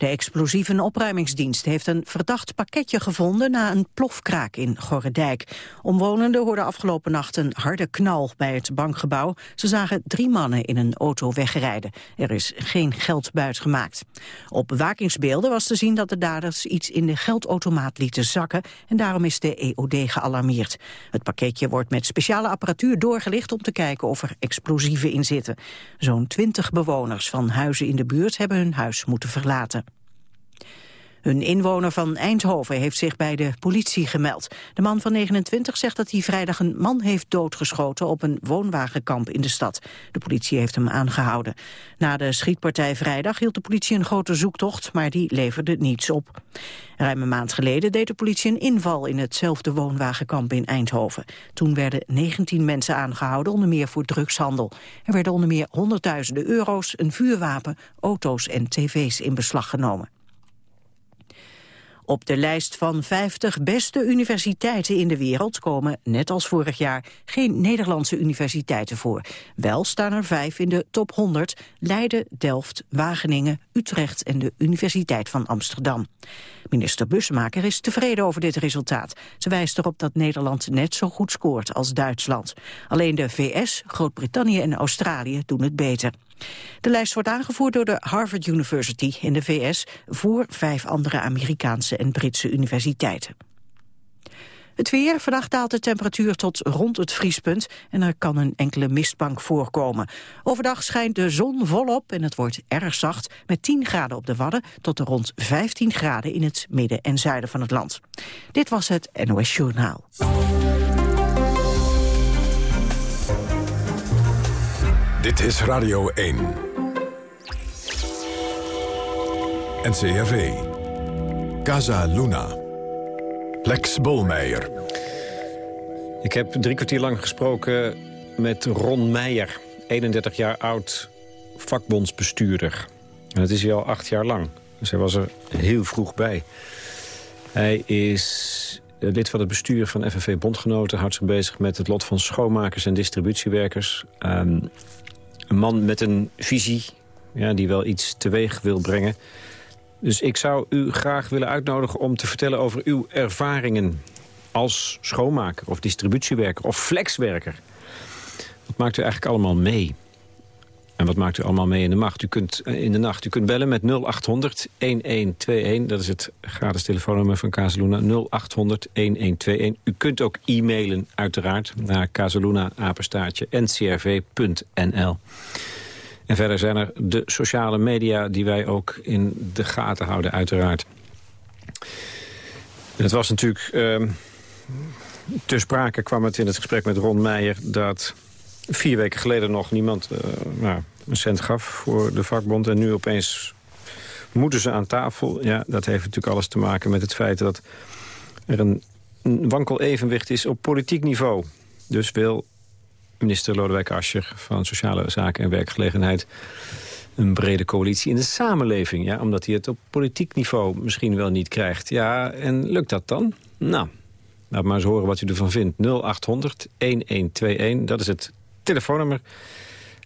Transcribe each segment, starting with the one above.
De explosieve opruimingsdienst heeft een verdacht pakketje gevonden na een plofkraak in Gorredijk. Omwonenden hoorden afgelopen nacht een harde knal bij het bankgebouw. Ze zagen drie mannen in een auto wegrijden. Er is geen geld buitgemaakt. Op bewakingsbeelden was te zien dat de daders iets in de geldautomaat lieten zakken en daarom is de EOD gealarmeerd. Het pakketje wordt met speciale apparatuur doorgelicht om te kijken of er explosieven in zitten. Zo'n twintig bewoners van huizen in de buurt hebben hun huis moeten verlaten. Een inwoner van Eindhoven heeft zich bij de politie gemeld. De man van 29 zegt dat hij vrijdag een man heeft doodgeschoten op een woonwagenkamp in de stad. De politie heeft hem aangehouden. Na de schietpartij vrijdag hield de politie een grote zoektocht, maar die leverde niets op. Ruim een maand geleden deed de politie een inval in hetzelfde woonwagenkamp in Eindhoven. Toen werden 19 mensen aangehouden, onder meer voor drugshandel. Er werden onder meer honderdduizenden euro's, een vuurwapen, auto's en tv's in beslag genomen. Op de lijst van 50 beste universiteiten in de wereld komen, net als vorig jaar, geen Nederlandse universiteiten voor. Wel staan er vijf in de top 100, Leiden, Delft, Wageningen, Utrecht en de Universiteit van Amsterdam. Minister Bussemaker is tevreden over dit resultaat. Ze wijst erop dat Nederland net zo goed scoort als Duitsland. Alleen de VS, Groot-Brittannië en Australië doen het beter. De lijst wordt aangevoerd door de Harvard University in de VS... voor vijf andere Amerikaanse en Britse universiteiten. Het weer, vannacht daalt de temperatuur tot rond het vriespunt... en er kan een enkele mistbank voorkomen. Overdag schijnt de zon volop en het wordt erg zacht... met 10 graden op de Wadden tot rond 15 graden... in het midden en zuiden van het land. Dit was het NOS Journaal. Dit is Radio 1. NCRV. Casa Luna. Lex Bolmeijer. Ik heb drie kwartier lang gesproken met Ron Meijer. 31 jaar oud, vakbondsbestuurder. En dat is hij al acht jaar lang. Dus hij was er heel vroeg bij. Hij is lid van het bestuur van FNV Bondgenoten. Houdt zich bezig met het lot van schoonmakers en distributiewerkers. Um, een man met een visie ja, die wel iets teweeg wil brengen. Dus ik zou u graag willen uitnodigen om te vertellen over uw ervaringen... als schoonmaker of distributiewerker of flexwerker. Wat maakt u eigenlijk allemaal mee? En wat maakt u allemaal mee in de, macht? U kunt, eh, in de nacht? U kunt bellen met 0800 1121. Dat is het gratis telefoonnummer van Casaluna. 0800 1121. U kunt ook e-mailen uiteraard naar casaluna ncrv.nl. En verder zijn er de sociale media die wij ook in de gaten houden uiteraard. het was natuurlijk... Uh, te sprake kwam het in het gesprek met Ron Meijer... dat vier weken geleden nog niemand uh, nou, een cent gaf voor de vakbond. En nu opeens moeten ze aan tafel. Ja, dat heeft natuurlijk alles te maken met het feit dat er een, een wankel evenwicht is op politiek niveau. Dus wil minister Lodewijk Asscher van Sociale Zaken en Werkgelegenheid een brede coalitie in de samenleving. Ja, omdat hij het op politiek niveau misschien wel niet krijgt. Ja, en lukt dat dan? Nou, laat maar eens horen wat u ervan vindt. 0800 1121, dat is het telefoonnummer.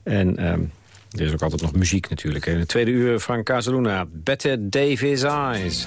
En um, er is ook altijd nog muziek natuurlijk. In het tweede uur Frank Casaluna, Better Davis Eyes.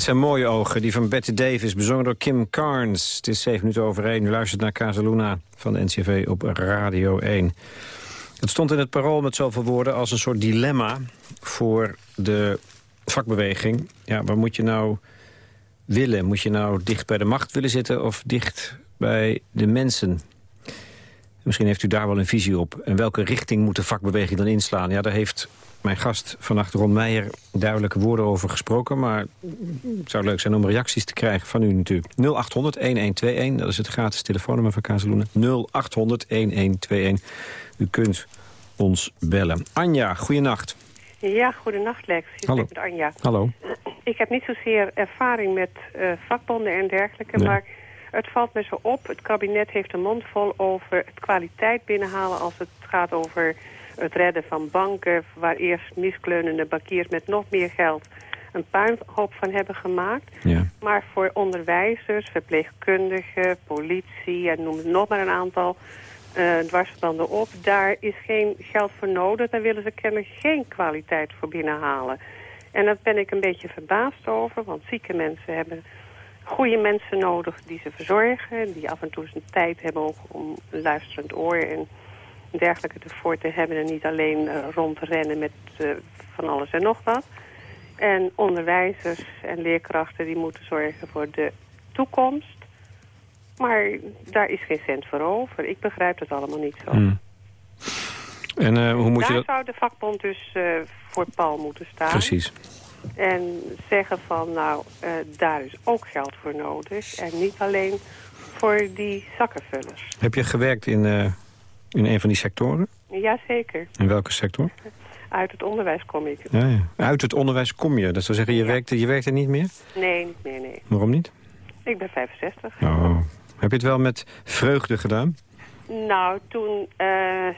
Het zijn mooie ogen, die van Betty Davis, bezongen door Kim Carnes. Het is 7 minuten over 1. U luistert naar Casaluna van de NCV op Radio 1. Het stond in het parool met zoveel woorden als een soort dilemma voor de vakbeweging. Ja, waar moet je nou willen? Moet je nou dicht bij de macht willen zitten of dicht bij de mensen? Misschien heeft u daar wel een visie op. En welke richting moet de vakbeweging dan inslaan? Ja, daar heeft mijn gast vannacht Ron Meijer duidelijke woorden over gesproken. Maar het zou leuk zijn om reacties te krijgen van u natuurlijk. 0800-1121, dat is het gratis telefoonnummer van Kazeloenen. 0800-1121. U kunt ons bellen. Anja, goeienacht. Ja, goedenacht Lex. Je Hallo. met Anja. Hallo. Ik heb niet zozeer ervaring met eh, vakbonden en dergelijke, Nee. maar het valt me zo op. Het kabinet heeft de mond vol over het kwaliteit binnenhalen als het gaat over het redden van banken, waar eerst miskleunende bankiers met nog meer geld een puinhoop van hebben gemaakt. Ja. Maar voor onderwijzers, verpleegkundigen, politie en noem het nog maar een aantal eh dwarsverbanden op, daar is geen geld voor nodig. Daar willen ze kennelijk geen kwaliteit voor binnenhalen. En daar ben ik een beetje verbaasd over, want zieke mensen hebben goede mensen nodig die ze verzorgen, die af en toe zijn tijd hebben om een luisterend oor en dergelijke ervoor te hebben en niet alleen eh, rondrennen met eh, van alles en nog wat. En onderwijzers en leerkrachten die moeten zorgen voor de toekomst. Maar daar is geen cent voor over. Ik begrijp het allemaal niet zo. Hmm. En eh, hoe moet je daar dat... zou de vakbond dus voor pal moeten staan. Precies. En zeggen van, nou, daar is ook geld voor nodig. En niet alleen voor die zakkenvullers. Heb je gewerkt in, in een van die sectoren? Jazeker. In welke sector? Uit het onderwijs kom ik. Ja, ja. Uit het onderwijs kom je. Dat zou zeggen, je, Ja. werkte, je werkte niet meer? Nee, niet meer, nee. Waarom niet? Ik ben 65. Oh. Heb je het wel met vreugde gedaan? Nou, toen... eh,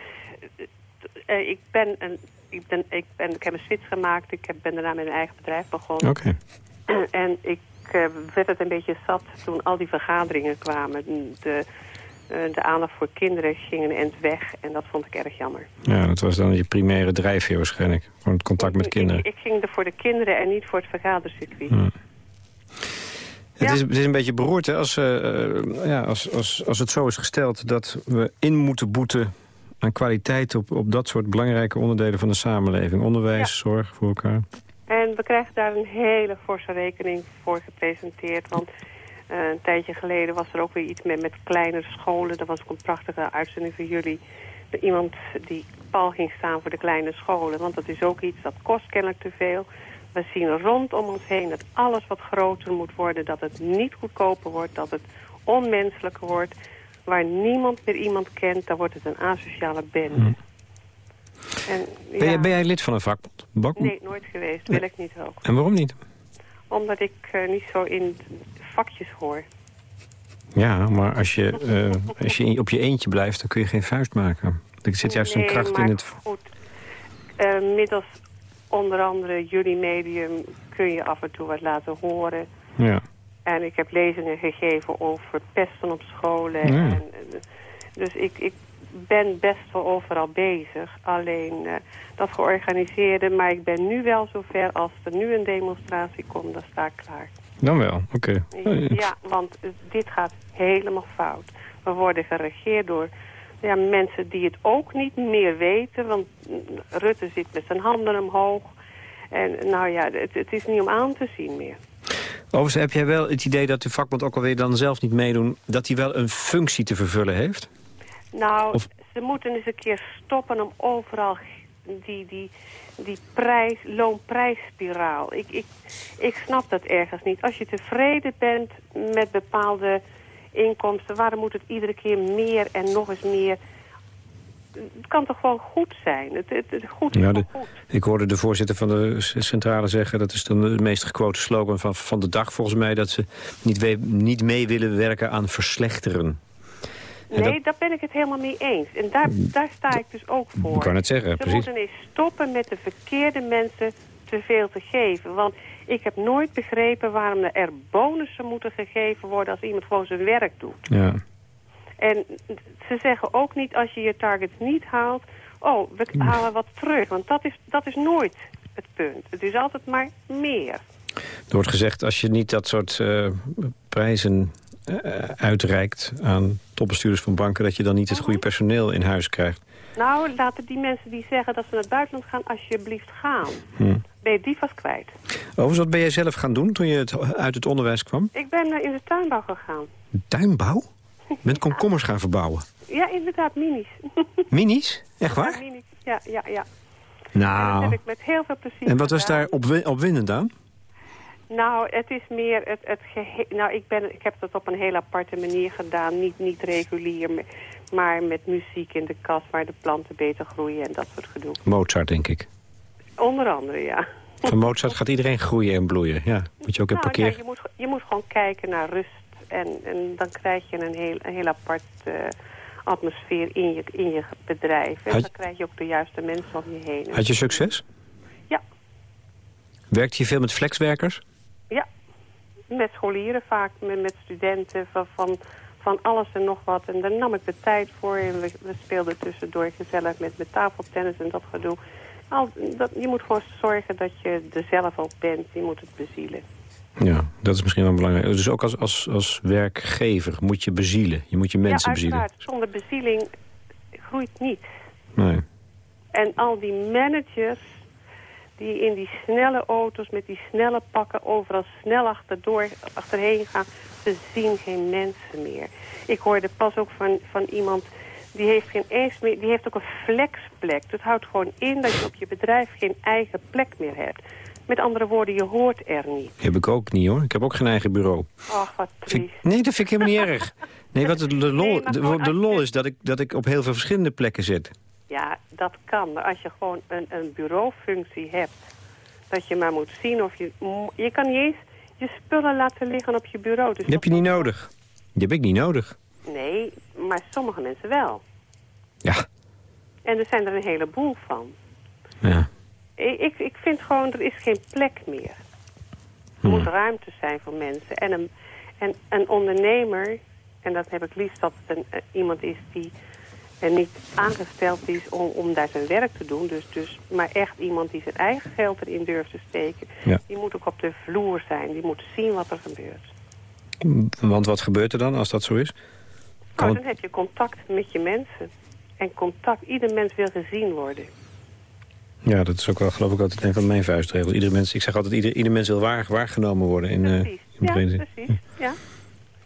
eh, ik, ben een, ik, ben, ik, ben, ik heb een switch gemaakt. Ik heb, ben daarna met een eigen bedrijf begonnen. Oké. En ik eh, werd het een beetje zat toen al die vergaderingen kwamen. De, de aandacht voor kinderen ging een end weg. En dat vond ik erg jammer. Ja, dat was dan je primaire drijfveer waarschijnlijk. Gewoon het contact met kinderen. Ik, ik ging er voor de kinderen en niet voor het vergadercircuit. Ja. Het, Ja. is, het is een beetje beroerd hè, als, eh, eh, ja, als, als, als het zo is gesteld dat we in moeten boeten aan kwaliteit op, op dat soort belangrijke onderdelen van de samenleving. Onderwijs, Ja. zorg voor elkaar. En we krijgen daar een hele forse rekening voor gepresenteerd. Want eh, een tijdje geleden was er ook weer iets met, met kleinere scholen. Dat was ook een prachtige uitzending voor jullie. Iemand die pal ging staan voor de kleine scholen. Want dat is ook iets dat kost kennelijk te veel. We zien rondom ons heen dat alles wat groter moet worden. Dat het niet goedkoper wordt. Dat het onmenselijker wordt. Waar niemand meer iemand kent, dan wordt het een asociale bende. En, Ben, ja, jij, ben jij lid van een vakbond? Vakbond? Nee, nooit geweest. Wil ik niet ook. En waarom niet? Omdat ik eh, niet zo in vakjes hoor. Ja, maar als je, eh, als je op je eentje blijft, dan kun je geen vuist maken. Er zit juist een kracht in het... goed. Eh, middels onder andere jullie medium kun je af en toe wat laten horen. Ja. En ik heb lezingen gegeven over pesten op scholen. Ja. En, dus ik, ik ben best wel overal bezig. Alleen eh, dat georganiseerde. Maar ik ben nu wel zover als er nu een demonstratie komt, dan sta ik klaar. Dan wel, oké. Ja, want dit gaat helemaal fout. We worden geregeerd door ja, mensen die het ook niet meer weten. Want Rutte zit met zijn handen omhoog. En nou ja, het, het is niet om aan te zien meer. Overigens heb jij wel het idee dat de vakbond ook alweer dan zelf niet meedoen... dat hij wel een functie te vervullen heeft? Nou, Of- ze moeten eens een keer stoppen om overal die, die, die prijs, loonprijsspiraal. Ik, ik, ik snap dat ergens niet. Als je tevreden bent met bepaalde inkomsten... waarom moet het iedere keer meer en nog eens meer... Het kan toch gewoon goed zijn? Het, het, het goed is Ja, wel de- goed. Ik hoorde de voorzitter van de centrale zeggen... dat is dan de meest gequote slogan van, van de dag volgens mij... dat ze niet, we- niet mee willen werken aan verslechteren. Nee, daar ben ik het helemaal mee eens. En daar, daar sta ik dus ook voor. Ik kan het zeggen, Ze precies. moeten eens stoppen met de verkeerde mensen te veel te geven. Want ik heb nooit begrepen waarom er bonussen moeten gegeven worden... als iemand gewoon zijn werk doet. Ja. En ze zeggen ook niet als je je targets niet haalt... oh, we halen wat terug. Want dat is, dat is nooit het punt. Het is altijd maar meer. Er wordt gezegd, als je niet dat soort eh, prijzen uitreikt... aan topbestuurders van banken... dat je dan niet het goede personeel in huis krijgt. Nou, laten die mensen die zeggen dat ze naar het buitenland gaan... alsjeblieft gaan. Hm. Ben je die vast kwijt. Overigens, wat ben jij zelf gaan doen toen je het, uit het onderwijs kwam? Ik ben eh, in de tuinbouw gegaan. Tuinbouw? Bent komkommers gaan verbouwen. Ja, inderdaad, minis. Minis? Echt Ja, waar? minis. Ja, ja, ja. En dat Nou, heb ik met heel veel plezier en wat was daar opwi- opwindend aan? Nou, het is meer het, het gehe- Nou, ik, ben, ik heb dat op een heel aparte manier gedaan. Niet, niet regulier, maar met muziek in de kast... waar de planten beter groeien en dat soort gedoe. Mozart, denk ik. Onder andere, ja. Van Mozart gaat iedereen groeien en bloeien. Ja, moet je ook een Nou, parkeer... ja, je, moet, je moet gewoon kijken naar rust. En, en dan krijg je een heel, een heel apart eh, atmosfeer in je, in je bedrijf. En dan krijg je ook de juiste mensen om je heen. Had je succes? Ja. Werkte je veel met flexwerkers? Met scholieren vaak, met, met studenten van, van, van alles en nog wat. En daar nam ik de tijd voor en we, we speelden tussendoor gezellig met, met tafeltennis en dat gedoe. Al, dat, je moet gewoon zorgen dat je er zelf ook bent. Je moet het bezielen. Ja, dat is misschien wel belangrijk. Dus ook als, als, als werkgever moet je bezielen. Je moet je mensen ja, bezielen. Zonder bezieling groeit niet. Nee. En al die managers die in die snelle auto's met die snelle pakken overal snel achterdoor, achterheen gaan, ze zien geen mensen meer. Ik hoorde pas ook van, van iemand die heeft geen eens meer, die heeft ook een flexplek. Dat houdt gewoon in dat je op je bedrijf geen eigen plek meer hebt. Met andere woorden, je hoort er niet. Heb ik ook niet hoor. Ik heb ook geen eigen bureau. Ach, wat triest. nee, dat vind ik helemaal niet erg. Nee, wat de, lol, de, de lol is dat ik, dat ik op heel veel verschillende plekken zit. Ja, dat kan. Maar als je gewoon een, een bureaufunctie hebt... dat je maar moet zien of je... Je kan niet eens je spullen laten liggen op je bureau. Dus Die heb je niet nodig. Die heb ik niet nodig. Nee, maar sommige mensen wel. Ja. En er zijn er een heleboel van. ja. Ik, ik- vind gewoon, er is geen plek meer. Er Hmm. moet ruimte zijn voor mensen. En een, en een ondernemer, en dat heb ik liefst dat het een, eh, iemand is die er niet aangesteld is om, om daar zijn werk te doen. Dus, dus, maar echt iemand die zijn eigen geld erin durft te steken. Ja. Die moet ook op de vloer zijn. Die moet zien wat er gebeurt. Want wat gebeurt er dan als dat zo is? Kan Nou, dan heb je contact met je mensen. en contact. Ieder mens wil gezien worden. Ja, dat is ook wel geloof ik altijd een van mijn vuistregels. Iedere mens, ik zeg altijd, ieder, ieder mens wil waar, waargenomen worden. In, eh, Precies. in Ja, precies. Ja.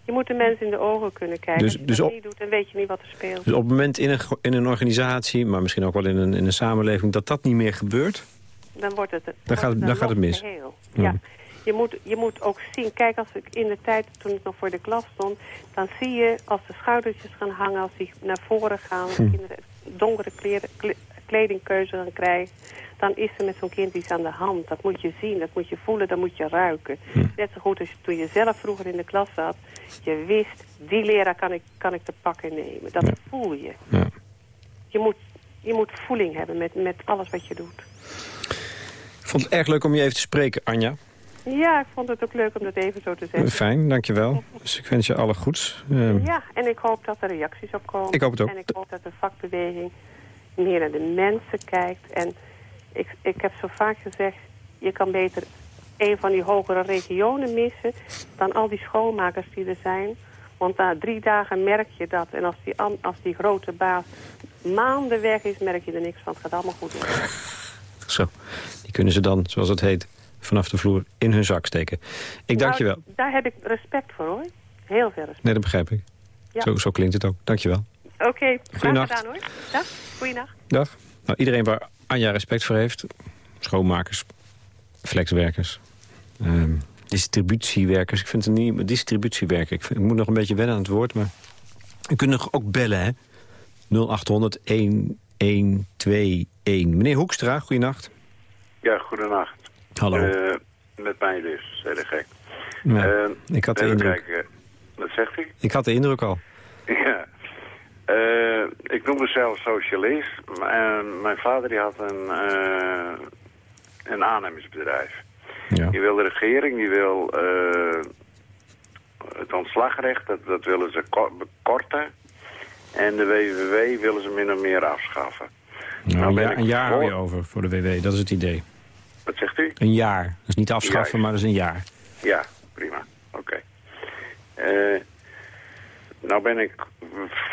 Je moet de mensen in de ogen kunnen kijken. Dus- Als je dus dat op- niet doet, dan weet je niet wat er speelt. Dus op het moment in een, in een organisatie, maar misschien ook wel in een, in een samenleving... dat dat niet meer gebeurt, Dan wordt het, wordt gaat het- dan gaat het mis. geheel. Ja. Ja. Je, moet, je moet ook zien, kijk als ik in de tijd toen ik nog voor de klas stond... dan zie je als de schoudertjes gaan hangen, als die naar voren gaan... Hm. kinderen donkere kleren, kle- kledingkeuze gaan krijgen... dan is er met zo'n kind iets aan de hand. Dat moet je zien, dat moet je voelen, dat moet je ruiken. Hm. Net zo goed als toen je zelf vroeger in de klas zat... je wist, die leraar kan ik, kan ik te pakken nemen. Dat Ja. voel je. ja. Je moet, je moet voeling hebben met, met alles wat je doet. Ik vond het erg leuk om je even te spreken, Anja. Ja, ik vond het ook leuk om dat even zo te zeggen. Fijn, dankjewel. Dus ik wens je alle goeds. Ja, en ik hoop dat er reacties op komen. Ik hoop het ook. En ik hoop dat de vakbeweging meer naar de mensen kijkt. En ik, ik heb zo vaak gezegd, je kan beter een van die hogere regionen missen... dan al die schoonmakers die er zijn. Want na drie dagen merk je dat. En als die, als die grote baas maanden weg is, merk je er niks van. Het gaat allemaal goed. Zo, die kunnen ze dan, zoals het heet, vanaf de vloer in hun zak steken. Ik dank je wel. Nou, daar heb ik respect voor, hoor. Heel veel respect. Nee, dat begrijp ik. Ja. Zo, zo klinkt het ook. Dank je wel. Oké, graag gedaan, hoor. Dag, goeienacht. Dag. Nou, iedereen waar Anja respect voor heeft. Schoonmakers, flexwerkers, ehm, distributiewerkers. Ik vind het niet distributiewerker. Ik, vind, ik moet nog een beetje wennen aan het woord, maar... U kunt nog ook bellen, hè? 0800 1121. Meneer Hoekstra, goeienacht. Ja, goedenacht. Hallo. Eh, met mij dus, heel erg gek. Ja, Eh, ik, had de indruk, kijken. Wat zegt u? ik had de indruk al. ja. Eh, ik noem mezelf socialist. En mijn vader die had een, eh, een aannemersbedrijf. Ja. Die wil de regering, die wil eh, het ontslagrecht, dat, dat willen ze ko- bekorten. En de WWW willen ze min of meer afschaffen. Nou, Nou een, ben jaar, ik jaar hou je voor- over voor de WW, dat is het idee. Wat zegt u? Een jaar. Dat is niet afschaffen, Juist. maar dat is een jaar. Ja, prima. Oké. Eh, nou ben ik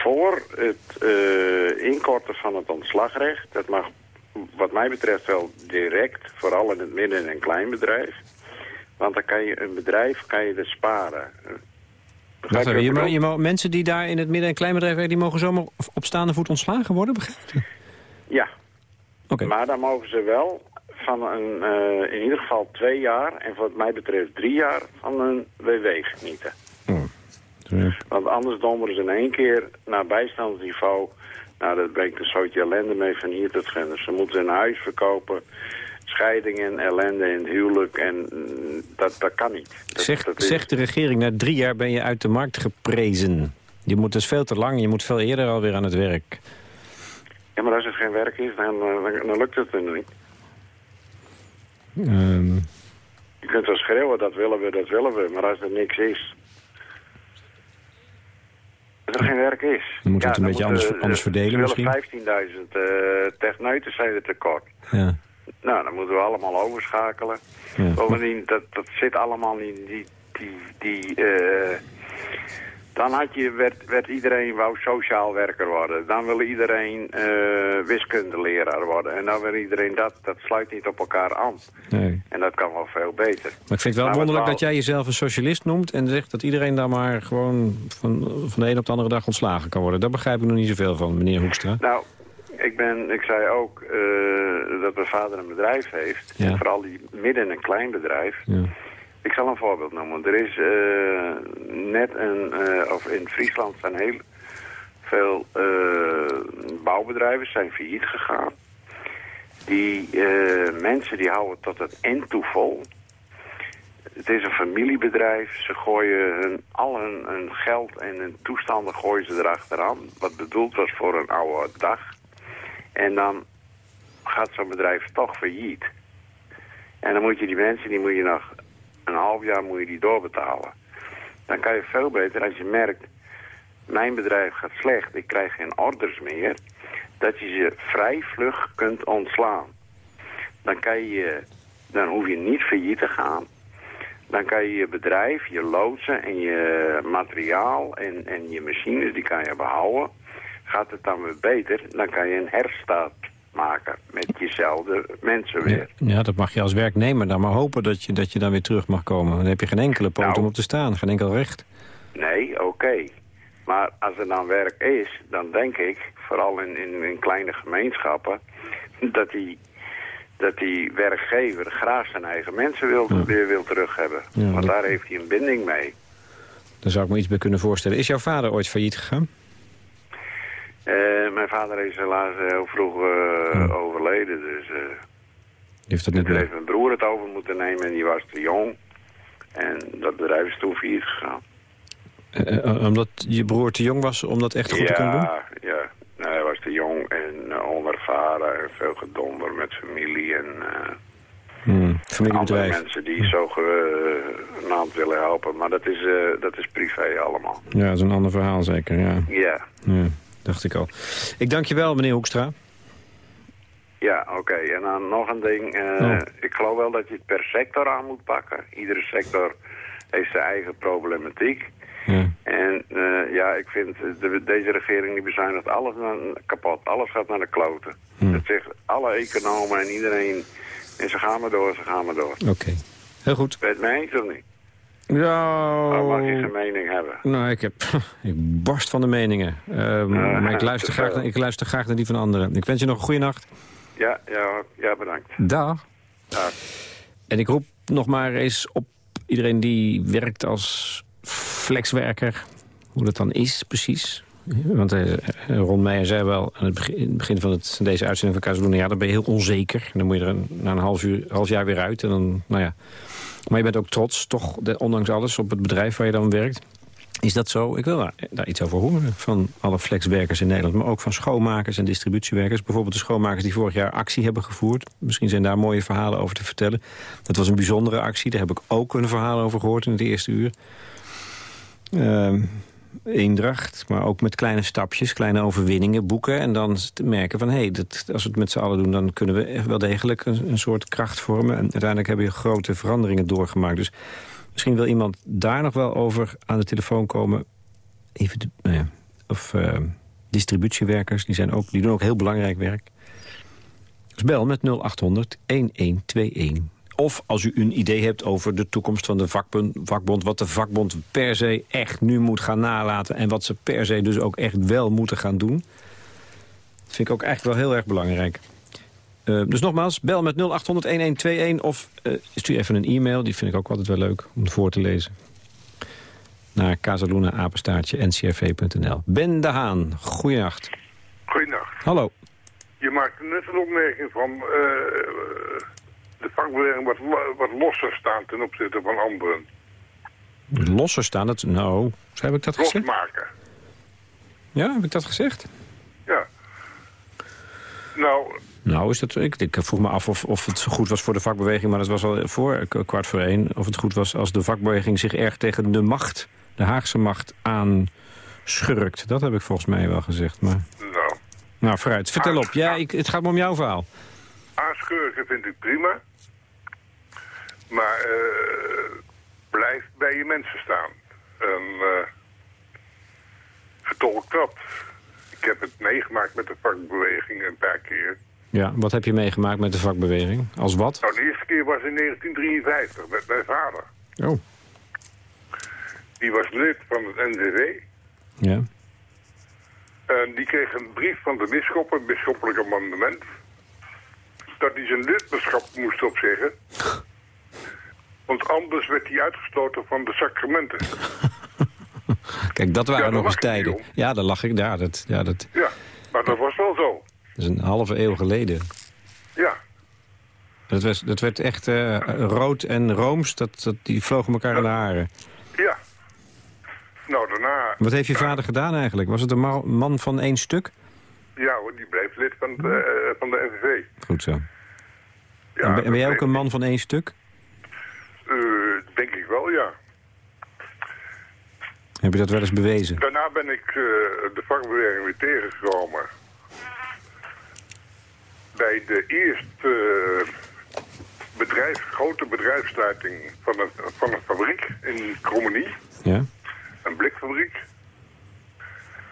voor het eh, inkorten van het ontslagrecht. Dat mag wat mij betreft wel direct, vooral in het midden- en kleinbedrijf. Want dan kan je een bedrijf kan je er sparen. Wacht je je mensen die daar in het midden- en kleinbedrijf werken... die mogen zomaar op staande voet ontslagen worden, begrijp je? Ja, Oké. maar dan mogen ze wel van een, eh, in ieder geval twee jaar... en wat mij betreft drie jaar van een WW genieten. Want anders dommeren ze in één keer naar bijstandsniveau. Nou, dat brengt een soortje ellende mee van hier tot Genders. Ze moeten een huis verkopen, scheidingen, ellende in het huwelijk. En mm, dat, dat kan niet. Dat, Zegt, dat is- zegt de regering, na drie jaar ben je uit de markt geprezen. Je moet dus veel te lang, je moet veel eerder alweer aan het werk. Ja, maar als het geen werk is, dan, eh, dan, dan lukt het er niet. Ehm, Je kunt wel schreeuwen, dat willen we, dat willen we. Maar als er niks is... Als er geen werk is... Dan moeten we het een beetje anders- anders verdelen Ze willen 15.000 eh techneuten zijn er tekort. ja. Nou, dan moeten we allemaal overschakelen. Ja. Bovendien, dat, dat zit allemaal in die... die, die eh, dan had je, werd, werd iedereen wou sociaal werker worden. Dan wil iedereen eh wiskundeleraar worden. En dan wil iedereen dat. Dat sluit niet op elkaar aan. Nee. En dat kan wel veel beter. Maar ik vind het wel Maar wat wonderlijk dat jij jezelf een socialist noemt... en zegt dat iedereen daar maar gewoon van, van de een op de andere dag ontslagen kan worden. Daar begrijp ik nog niet zoveel van, meneer Hoekstra. Nou, ik, ben, ik zei ook eh, dat mijn vader een bedrijf heeft. Ja. Vooral die midden- en kleinbedrijf. Ja. Ik zal een voorbeeld noemen. Er is eh, net een, eh, of in Friesland zijn heel veel eh, bouwbedrijven zijn failliet gegaan. Die mensen die houden tot het eind toe vol. Het is een familiebedrijf. Ze gooien hun, al hun, hun geld en hun toestanden gooien ze erachteraan. Wat bedoeld was voor een oude dag. En dan gaat zo'n bedrijf toch failliet. En dan moet je die mensen, die moet je nog een half jaar moet je die doorbetalen. Dan kan je veel beter als je merkt, mijn bedrijf gaat slecht, ik krijg geen orders meer, dat je ze vrij vlug kunt ontslaan. Dan, kan je, dan hoef je niet failliet te gaan. Dan kan je je bedrijf, je loodsen en je materiaal en, en je machines, die kan je behouden. gaat het dan weer beter, dan kan je een herstart maken met jezelfde mensen weer. Ja, dat mag je als werknemer dan maar hopen dat je, dat je dan weer terug mag komen. Dan heb je geen enkele poot Nou. om op te staan, geen enkel recht. Nee, oké. Maar als er dan werk is, dan denk ik, vooral in, in, in kleine gemeenschappen, dat die, dat die werkgever graag zijn eigen mensen wil, weer wil terug hebben. Ja, Want daar heeft hij een binding mee. Daar zou ik me iets bij kunnen voorstellen. Is jouw vader ooit failliet gegaan? Eh, mijn vader is helaas heel vroeg eh, overleden, dus eh heeft dat meer. heeft mijn broer het over moeten nemen en die was te jong. En dat bedrijf is toen failliet gegaan. Eh, eh, omdat je broer te jong was om dat echt goed te kunnen doen? Ja, ja. Nee, hij was te jong en eh, onervaren en veel gedonder met familie en eh, Hmm, andere mensen die zo ge- een hand willen helpen. Maar dat is, eh, dat is privé allemaal. Ja, dat is een ander verhaal zeker, ja. Ja, ja. Dacht ik al. Ik dank je wel, meneer Hoekstra. ja oké. En dan nog een ding. eh, Oh. Ik geloof wel dat je het per sector aan moet pakken. Iedere sector heeft zijn eigen problematiek. Ja. En eh, ja, ik vind de, deze regering die bezuinigt alles naar, kapot. Alles gaat naar de kloten. Hm. Dat zegt alle economen en iedereen. En ze gaan maar door, ze gaan maar door. Oké. Heel goed. Ben je het mee eens of niet? Ja. Of mag je geen mening hebben? Nou, ik, heb, ik barst van de meningen. Ehm, maar ik luister, te graag, naar- ik luister graag naar die van anderen. Ik wens je nog een goede nacht. Ja, ja, ja bedankt. Dag. Ja. En ik roep nog maar eens op iedereen die werkt als flexwerker... hoe dat dan is precies. Want eh, Ron Meijer zei wel aan het begin, in het begin van, het, deze uitzending van Casaluna... ja, dan ben je heel onzeker. En dan moet je er een, na een half, uur, half jaar weer uit. En dan, nou ja. Maar je bent ook trots, toch, ondanks alles, op het bedrijf waar je dan werkt. Is dat zo? Ik wil daar, iets over horen van alle flexwerkers in Nederland. Maar ook van schoonmakers en distributiewerkers. Bijvoorbeeld de schoonmakers die vorig jaar actie hebben gevoerd. Misschien zijn daar mooie verhalen over te vertellen. Dat was een bijzondere actie. Daar heb ik ook een verhaal over gehoord in het eerste uur. Ehm, eendracht, maar ook met kleine stapjes, kleine overwinningen boeken. En dan te merken van, hé, hey, als we het met z'n allen doen... dan kunnen we wel degelijk een, soort kracht vormen. En uiteindelijk hebben we grote veranderingen doorgemaakt. Dus misschien wil iemand daar nog wel over aan de telefoon komen. Even, nou of eh, distributiewerkers, die, zijn ook, die doen ook heel belangrijk werk. Dus bel met 0800 1121. Of als u een idee hebt over de toekomst van de vakbond, vakbond... wat de vakbond per se echt nu moet gaan nalaten... en wat ze per se dus ook echt wel moeten gaan doen. Dat vind ik ook eigenlijk wel heel erg belangrijk. Eh, dus nogmaals, bel met 0800-1121 of eh, stuur even een e-mail. Die vind ik ook altijd wel leuk om voor te lezen. Naar ncrv.nl. Ben de Haan, goeienacht. Goeienacht. Hallo. Je maakte net een opmerking van eh, de vakbeweging wat, wat losser staan ten opzichte van anderen. Losser staan, dat, nou, heb ik dat gezegd? Losmaken. Ja, heb ik dat gezegd? Ja. Nou, Nou, is dat, ik, ik vroeg me af of, of het goed was voor de vakbeweging... maar dat was al voor kwart voor één. Of het goed was als de vakbeweging zich erg tegen de macht... de Haagse macht aanschurkt. Dat heb ik volgens mij wel gezegd. Maar, nou, nou, vooruit. Vertel op. Ja, ik, het gaat me om jouw verhaal. aanschurken vind ik prima. Maar eh, blijf bij je mensen staan. En eh vertolk dat. Ik heb het meegemaakt met de vakbeweging een paar keer. Ja, wat heb je meegemaakt met de vakbeweging? Als wat? Nou, de eerste keer was in 1953 met mijn vader. Oh, Die was lid van het NVV. ja. En die kreeg een brief van de bisschop, een bisschoppelijk amendement, dat hij zijn lidmaatschap moest opzeggen. Want anders werd hij uitgesloten van de sacramenten. Kijk, dat waren Ja, daar nog eens tijden. Ja, daar lag ik. Ja, dat, ja, dat, Ja, maar dat was wel zo. dat is een halve eeuw geleden. Ja, Dat, was, dat werd echt eh, rood en rooms. Dat, dat, die vlogen elkaar in de haren. ja. Nou, daarna, Wat heeft je vader gedaan eigenlijk? Was het een ma- man van één stuk? ja hoor, die bleef lid van, de, eh, van de NVV. Goed zo. Ja, en ben, ben jij ook een man van één stuk? Eh, denk ik wel, ja. Heb je dat wel eens bewezen? Daarna ben ik eh, de vakbeweging weer tegengekomen. Bij de eerste eh, bedrijf, grote bedrijfssluiting van een, van een fabriek in Krommenie. Ja? Een blikfabriek.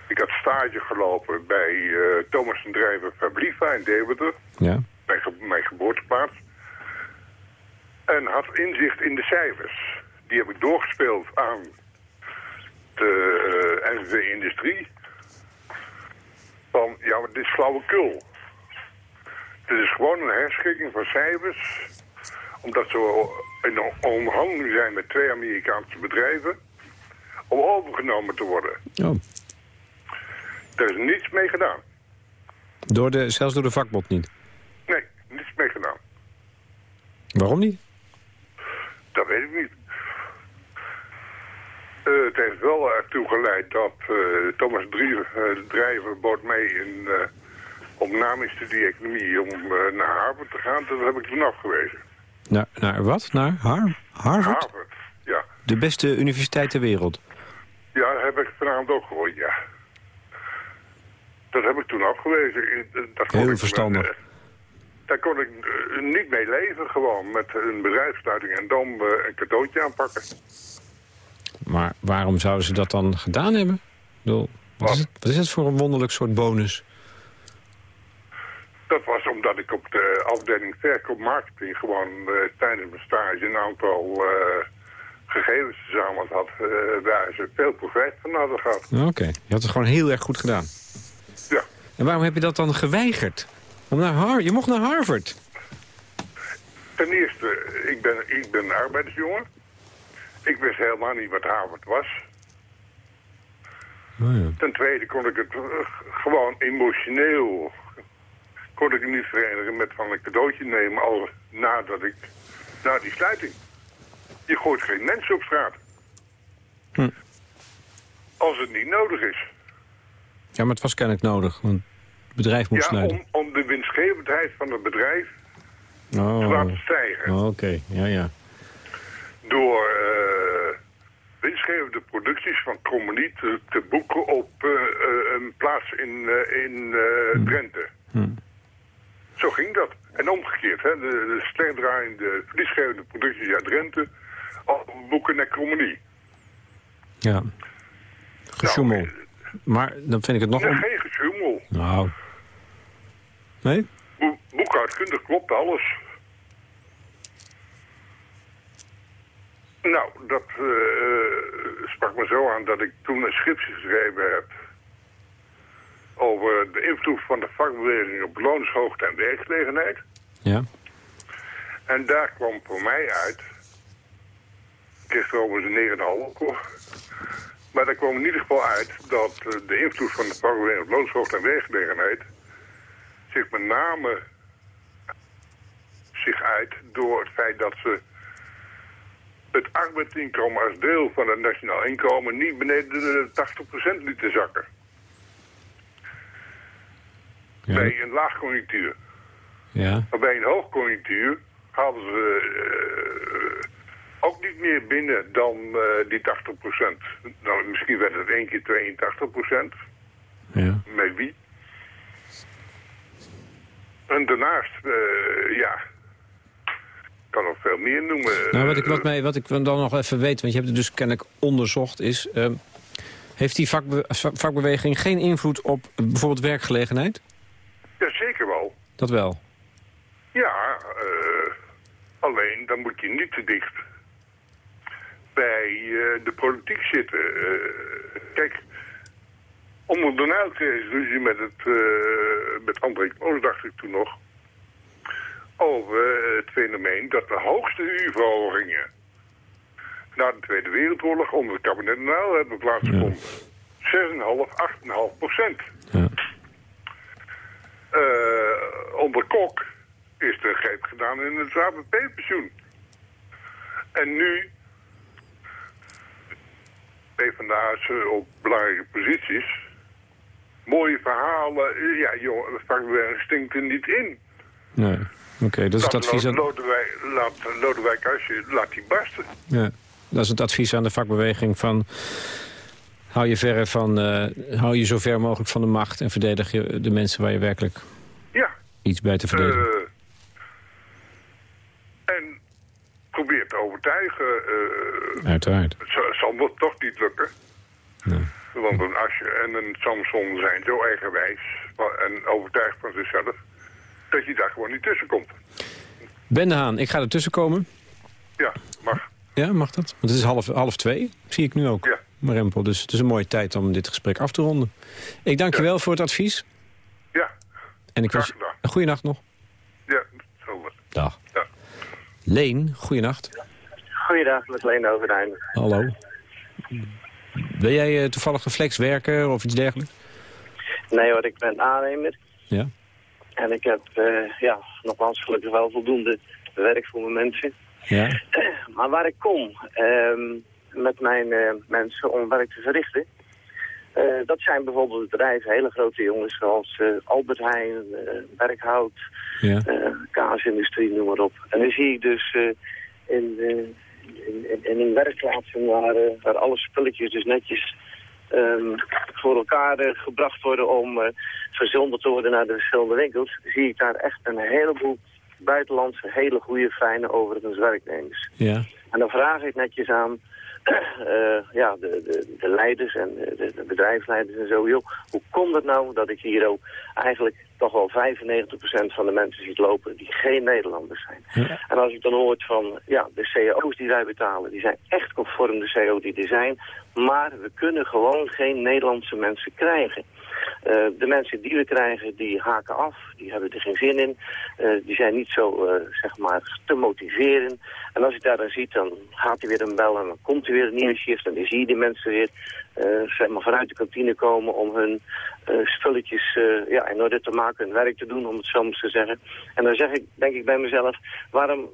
Ik had stage gelopen bij eh, Thomas en Drijver Fabliva in Deventer. Ja. Mijn, ge- mijn geboorteplaats. En had inzicht in de cijfers. Die heb ik doorgespeeld aan de eh, NV Industrie. Van, ja, maar dit is flauwekul. Dit is gewoon een herschikking van cijfers. Omdat ze in onderhandeling zijn met twee Amerikaanse bedrijven. Om overgenomen te worden. Oh. Er is niets mee gedaan. Door de, zelfs door de vakbond niet. Nee, niets mee gedaan. Waarom niet? Dat weet ik niet. Eh, het heeft wel ertoe geleid dat eh, Thomas eh, Drijver bood mee een uh, opnamestudie economie om naar Harvard te gaan. Dat heb ik toen afgewezen. Naar, naar wat? Naar Har Harvard? Harvard, ja. De beste universiteit ter wereld. Ja, dat heb ik vanavond ook gehoord, ja. Dat heb ik toen afgewezen. Dat Heel ik, verstandig. Daar kon ik eh, niet mee leven, gewoon met een bedrijfssluiting en dan eh, een cadeautje aanpakken. Maar waarom zouden ze dat dan gedaan hebben? Ik bedoel, wat, is het, wat is het voor een wonderlijk soort bonus? Dat was omdat ik op de afdeling verkoop marketing gewoon eh, tijdens mijn stage een aantal gegevens verzameld had waar ze veel profijt van hadden gehad. Oké, je had het gewoon heel erg goed gedaan. Ja, En waarom heb je dat dan geweigerd? Om naar Har je mocht naar Harvard. ten eerste, ik ben, ik ben een arbeidersjongen. Ik wist helemaal niet wat Harvard was. Oh, ja. Ten tweede kon ik het eh, gewoon emotioneel kon ik het niet verenigen met van een cadeautje nemen al nadat ik, na die sluiting. Je gooit geen mensen op straat. Hm. Als het niet nodig is. ja, maar het was kennelijk nodig, want bedrijf moest Ja, snijden. om, om de winstgevendheid van het bedrijf Oh, te laten stijgen. Oh, oké, ja, ja. Door eh, winstgevende producties van Cromenie te, te boeken op eh, eh, een plaats in, in eh, Drenthe. Hm. Zo ging dat. En omgekeerd, hè, de, de slecht draaiende verliesgevende producties uit Drenthe boeken naar Cromenie. Ja. Gesjoemel. Nou, maar dan vind ik het nog... Nee, Om... geen gesjoemel. Nou. Nee? Bo boekhoudkundig klopt alles. Nou, dat eh, sprak me zo aan dat ik toen een scriptie geschreven heb... over de invloed van de vakbeweging op loonshoogte en werkgelegenheid. Ja. En daar kwam voor mij uit... Ik kreeg er overigens een 9,5 Maar daar kwam in ieder geval uit dat eh, de invloed van de vakbeweging op loonshoogte en werkgelegenheid... zich met name zich uit door het feit dat ze het arbeidsinkomen als deel van het nationaal inkomen niet beneden de 80% lieten zakken. Ja. Bij een laagconjunctuur. ja. Maar bij een hoogconjunctuur hadden ze eh, ook niet meer binnen dan eh, die 80%. Nou, misschien werd het één keer 82%. ja. Met wie? En daarnaast, eh, ja, ik kan nog veel meer noemen. Nou, wat ik, wat, mij, wat ik dan nog even weet, want je hebt het dus kennelijk onderzocht, is... ehm, heeft die vakbe vakbeweging geen invloed op bijvoorbeeld werkgelegenheid? Ja, zeker wel. Dat wel. Ja, eh, alleen dan moet je niet te dicht bij eh, de politiek zitten. Eh, kijk, onder de ik ruzie met, het, eh, met André Koos, dacht ik toen nog, over het fenomeen dat de hoogste huurverhogingen na de Tweede Wereldoorlog onder het kabinet Nijl hebben plaatsgevonden. 6,5, 8,5 procent. Ja. Eh, onder Kok is er een greep gedaan in het ABP-pensioen. En nu, PvdA's eh, op belangrijke posities, mooie verhalen, eh, ja joh, de vakbeweging stinkt er niet in. Nee. Oké, dat is het advies aan... Lodewijk, laat Lodewijk Asscher, laat die barsten. Ja. Dat is het advies aan de vakbeweging van... Hou je, verre van, eh, hou je zo ver mogelijk van de macht... en verdedig je de mensen waar je werkelijk Ja, iets bij te verdedigen en probeer te overtuigen, eh, Uiteraard. zal, me toch niet lukken. Nee. Want een Asje en een Samson zijn zo eigenwijs en overtuigd van zichzelf... dat je daar gewoon niet tussen komt. Ben de Haan, ik ga er tussen komen. Ja, mag. Ja, mag dat? Want het is half, half twee, zie ik nu ook. Ja. Marempel, dus het is een mooie tijd om dit gesprek af te ronden. Ik dank je wel voor het advies. Ja, En ik wens een goede nacht nog. ja, zo. Dag. Leen, goeienacht. Goeiedag, met Leen Overijn. Hallo. Wil jij eh, toevallig een flex werken of iets dergelijks? Nee hoor, ik ben aannemer. Ja. En ik heb, eh, ja, nogmaals gelukkig wel voldoende werk voor mijn mensen. Ja. Maar waar ik kom ehm, met mijn eh, mensen om werk te verrichten... eh, dat zijn bijvoorbeeld bedrijven, hele grote jongens zoals eh, Albert Heijn, Berghout, Ja. kaasindustrie, noem maar op. En dan zie ik dus in, in, in, in een werkplaats waar, waar alle spulletjes dus netjes ehm, voor elkaar gebracht worden om verzonderd te worden naar de verschillende winkels, zie ik daar echt een heleboel buitenlandse, hele goede, fijne, overigens werknemers. Ja. En dan vraag ik netjes aan ja, de, de, de leiders en de, de bedrijfsleiders en zo, joh, hoe komt het nou dat ik hier ook eigenlijk toch wel 95% van de mensen ziet lopen die geen Nederlanders zijn. Ja. En als ik dan hoort van, ja, de cao's die wij betalen, die zijn echt conform de cao die er zijn, maar we kunnen gewoon geen Nederlandse mensen krijgen. Eh, de mensen die we krijgen, die haken af, die hebben er geen zin in. Eh, die zijn niet zo, eh, zeg maar, te motiveren. En als ik daar dan ziet, dan gaat hij weer een bel en dan komt hij weer een nieuwe shift. En dan zie je die mensen weer, zeg maar, vanuit de kantine komen om hun spulletjes ja, in orde te maken, hun werk te doen, om het zo maar te zeggen. En dan zeg ik, denk ik bij mezelf, waarom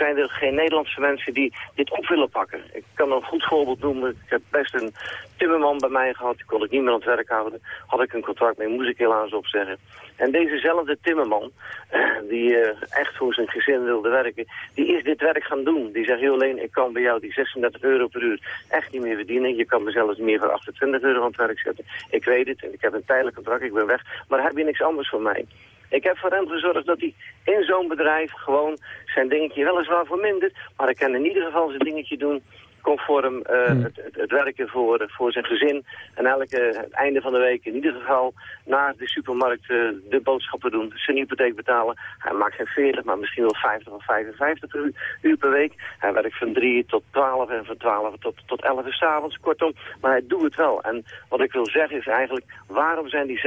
zijn er geen Nederlandse mensen die dit op willen pakken. Ik kan een goed voorbeeld noemen. Ik heb best een timmerman bij mij gehad. Die kon ik niet meer aan het werk houden. Had ik een contract mee, moest ik helaas opzeggen. En dezezelfde timmerman, eh, die eh, echt voor zijn gezin wilde werken, die is dit werk gaan doen. Die zegt, heel alleen, ik kan bij jou die 36 euro per uur echt niet meer verdienen. Je kan me zelfs meer voor 28 euro aan het werk zetten. Ik weet het, en ik heb een tijdelijk contract, ik ben weg. Maar heb je niks anders voor mij? Ik heb voor hem gezorgd dat hij in zo'n bedrijf gewoon zijn dingetje weliswaar vermindert, maar hij kan in ieder geval zijn dingetje doen conform eh, het, het, het werken voor, voor zijn gezin. En elke het einde van de week in ieder geval naar de supermarkt eh, de boodschappen doen, zijn hypotheek betalen. Hij maakt geen 40, maar misschien wel 50 of 55 uur, uur per week. Hij werkt van 3 tot 12 en van 12 tot, tot 11 uur 's avonds, kortom. Maar hij doet het wel. En wat ik wil zeggen is eigenlijk, waarom zijn die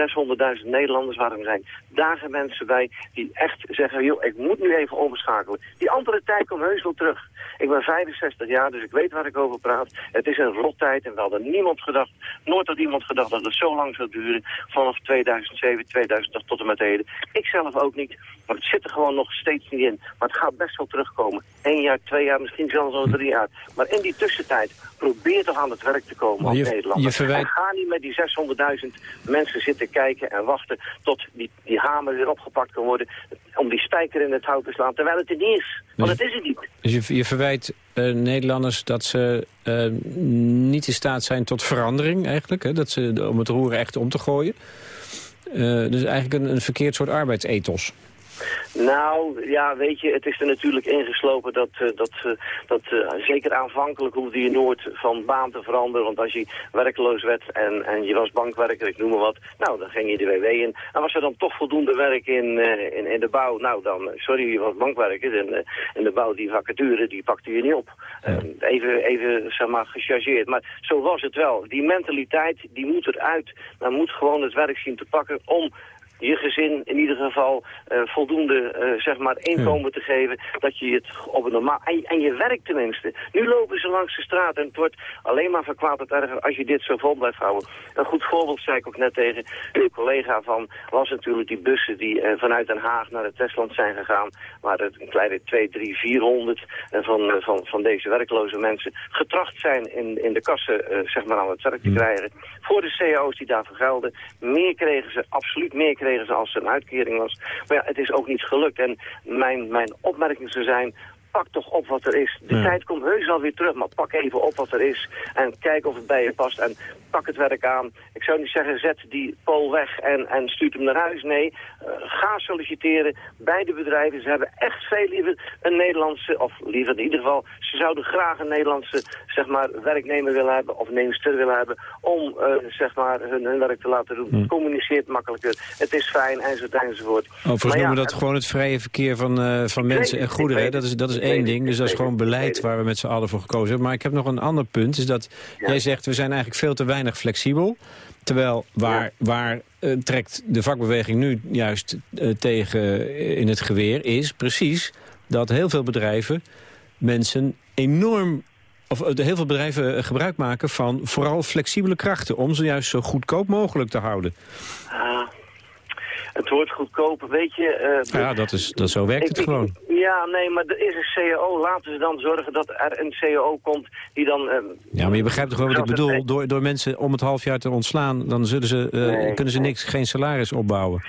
600.000 Nederlanders, waarom zijn dagen mensen bij die echt zeggen, joh, ik moet nu even overschakelen. Die andere tijd komt heus wel terug. Ik ben 65 jaar, dus ik weet waar ik over praat. Het is een rottijd en we hadden niemand gedacht, nooit had iemand gedacht dat het zo lang zou duren. Vanaf 2007, 2008 tot en met heden. Ik zelf ook niet, maar het zit er gewoon nog steeds niet in. Maar het gaat best wel terugkomen. Eén jaar, twee jaar, misschien zelfs al drie jaar. Maar in die tussentijd, probeer toch aan het werk te komen als Nederlander. je verwijt- En ga niet met die 600.000 mensen zitten kijken en wachten tot die, die hamer weer opgepakt kan worden. Om die spijker in het hout te slaan, terwijl het er niet is. Want Dus- het is het niet. Dus je, je verwijt eh, Nederlanders dat ze eh, niet in staat zijn tot verandering eigenlijk. Hè? Dat ze, om het roeren echt om te gooien. Eh, dus eigenlijk een, een verkeerd soort arbeidsethos. Nou, ja, weet je, het is er natuurlijk ingeslopen dat, eh, dat, eh, dat eh, zeker aanvankelijk hoefde je nooit van baan te veranderen. Want als je werkloos werd en, en je was bankwerker, ik noem maar wat, nou, dan ging je de WW in. En was er dan toch voldoende werk in, in, in de bouw, nou dan, sorry, je was bankwerker en in de bouw die vacature, die pakte je niet op. Eh, even, even, zeg maar, gechargeerd. Maar zo was het wel. Die mentaliteit, die moet eruit. Men moet gewoon het werk zien te pakken om je gezin in ieder geval eh, voldoende eh, zeg maar inkomen te geven dat je het op een normaal en, en je werkt tenminste. Nu lopen ze langs de straat en het wordt alleen maar verkwaad het erger als je dit zo vol blijft houden. Een goed voorbeeld zei ik ook net tegen uw collega van was natuurlijk die bussen die eh, vanuit Den Haag naar het Westland zijn gegaan, waar er een kleine 2, 3, 400 eh, van, van, van deze werkloze mensen getracht zijn in, in de kassen zeg maar aan het werk te krijgen. Voor de cao's die daarvoor gelden, meer kregen ze, absoluut meer kregen ze als er een uitkering was. Maar ja, het is ook niet gelukt. En mijn, mijn opmerking zou zijn, pak toch op wat er is. De Ja. tijd komt heus wel weer terug, maar pak even op wat er is. En kijk of het bij je past en pak het werk aan. Ik zou niet zeggen, zet die Pool weg en, en stuurt hem naar huis. Nee, eh, ga solliciteren bij de bedrijven. Ze hebben echt veel liever een Nederlandse, of liever in ieder geval, ze zouden graag een Nederlandse zeg maar, werknemer willen hebben of neemster willen hebben om eh, zeg maar, hun, hun werk te laten doen. Het communiceert makkelijker, het is fijn enzovoort enzovoort. Overigens Maar ja, noemen we dat gewoon het vrije verkeer van, eh, van mensen en goederen. Dat is, dat is één ding, dus dat is gewoon beleid waar we met z'n allen voor gekozen hebben. Maar ik heb nog een ander punt, is dat Ja. jij zegt we zijn eigenlijk veel te weinig flexibel. Terwijl waar, waar eh, trekt de vakbeweging nu juist eh, tegen eh, in het geweer is precies dat heel veel bedrijven mensen enorm of heel veel bedrijven gebruik maken van vooral flexibele krachten... om ze juist zo goedkoop mogelijk te houden. Ah, het wordt goedkoop, weet je... eh, Ja, dat is, dat, zo werkt Ik- het gewoon. Ja, nee, maar er is een CAO. Laten ze dan zorgen dat er een CAO komt die dan... eh, Ja, maar je begrijpt toch wel wat ik het bedoel? Door, door mensen om het half jaar te ontslaan... dan zullen ze, eh, Nee. kunnen ze niks, geen salaris opbouwen.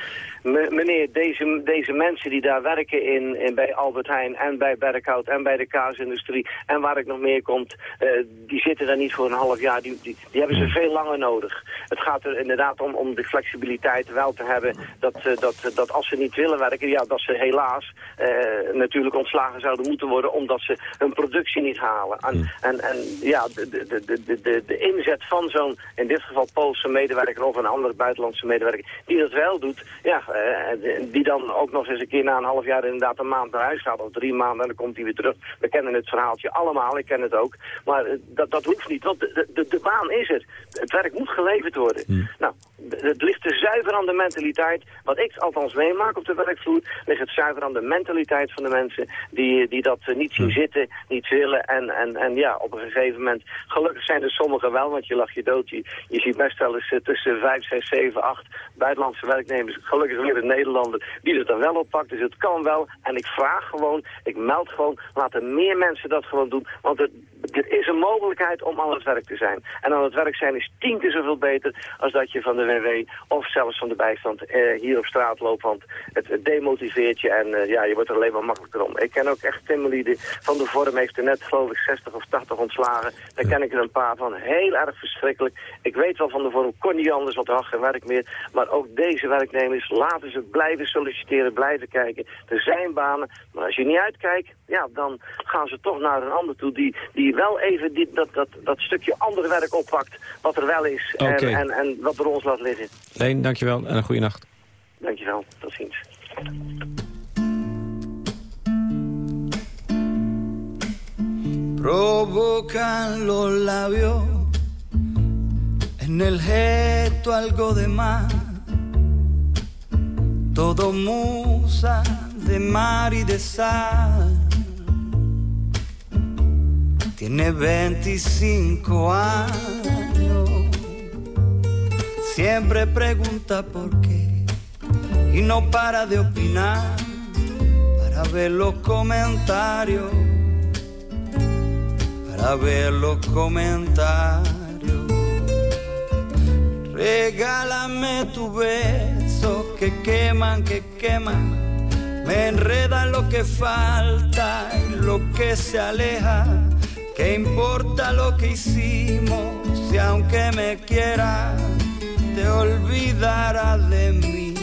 Me- Meneer, deze, deze mensen die daar werken in, in, bij Albert Heijn en bij Berkhout en bij de kaasindustrie en waar ik nog meer komt, eh, die zitten daar niet voor een half jaar. Die, die, die hebben ze veel langer nodig. Het gaat er inderdaad om, om de flexibiliteit wel te hebben dat, eh, dat, dat als ze niet willen werken, ja, dat ze helaas eh, natuurlijk ontslagen zouden moeten worden omdat ze hun productie niet halen. En, en, en ja, de, de, de, de, de, de inzet van zo'n, in dit geval Poolse medewerker of een andere buitenlandse medewerker, die dat wel doet, ja, eh, die dan ook nog eens een keer na een half jaar inderdaad een maand naar huis gaat of drie maanden en dan komt hij weer terug. We kennen het verhaaltje allemaal, ik ken het ook. Maar eh, dat, dat hoeft niet, want de, de, de baan is er. Het werk moet geleverd worden. Nou, d- het ligt te zuiver aan de mentaliteit. Wat ik althans meemaak op de werkvloer, ligt het zuiver aan de mentaliteit van de mensen die, die dat eh, niet zien zitten, niet willen. En, en, en ja, op een gegeven moment, gelukkig zijn er sommigen wel, want je lacht je dood. Je, je ziet best wel eens eh, tussen vijf, zes, zeven, acht buitenlandse werknemers, gelukkig weer een Nederlander, die het dan wel oppakt. Dus het kan wel. En ik vraag gewoon, ik meld gewoon, laten meer mensen dat gewoon doen. Want het, er is een mogelijkheid om aan het werk te zijn. En aan het werk zijn is tien keer zoveel beter als dat je van de WW of zelfs van de bijstand eh, hier op straat loopt. Want het, het demotiveert je en eh, ja, je wordt er alleen maar makkelijker om. Ik ken ook echt timmerlieden van de vorm heeft er net geloof ik 60 of 80 ontslagen. Daar ken ik er een paar van. Heel erg verschrikkelijk. Ik weet wel van de vorm kon niet anders, want er had geen werk meer. Maar ook deze werknemers laten ze blijven solliciteren, blijven kijken. Er zijn banen, maar als je niet uitkijkt, ja, dan gaan ze toch naar een ander toe die, die wel even die, dat, dat, dat stukje andere werk oppakt wat er wel is en, en, en wat er ons laat liggen. Leen, dankjewel en een goede nacht. Dankjewel, tot ziens. provocan los labios en el gesto algo de más. Todo musa de mar y de sal. Tiene 25 años. Siempre pregunta por qué y no para de opinar para ver los comentarios para ver los comentarios. Regálame tu beso que queman, que queman. Me enreda lo que falta y lo que se aleja. ¿Qué importa lo que hicimos si aunque me quieras te olvidarás de mí?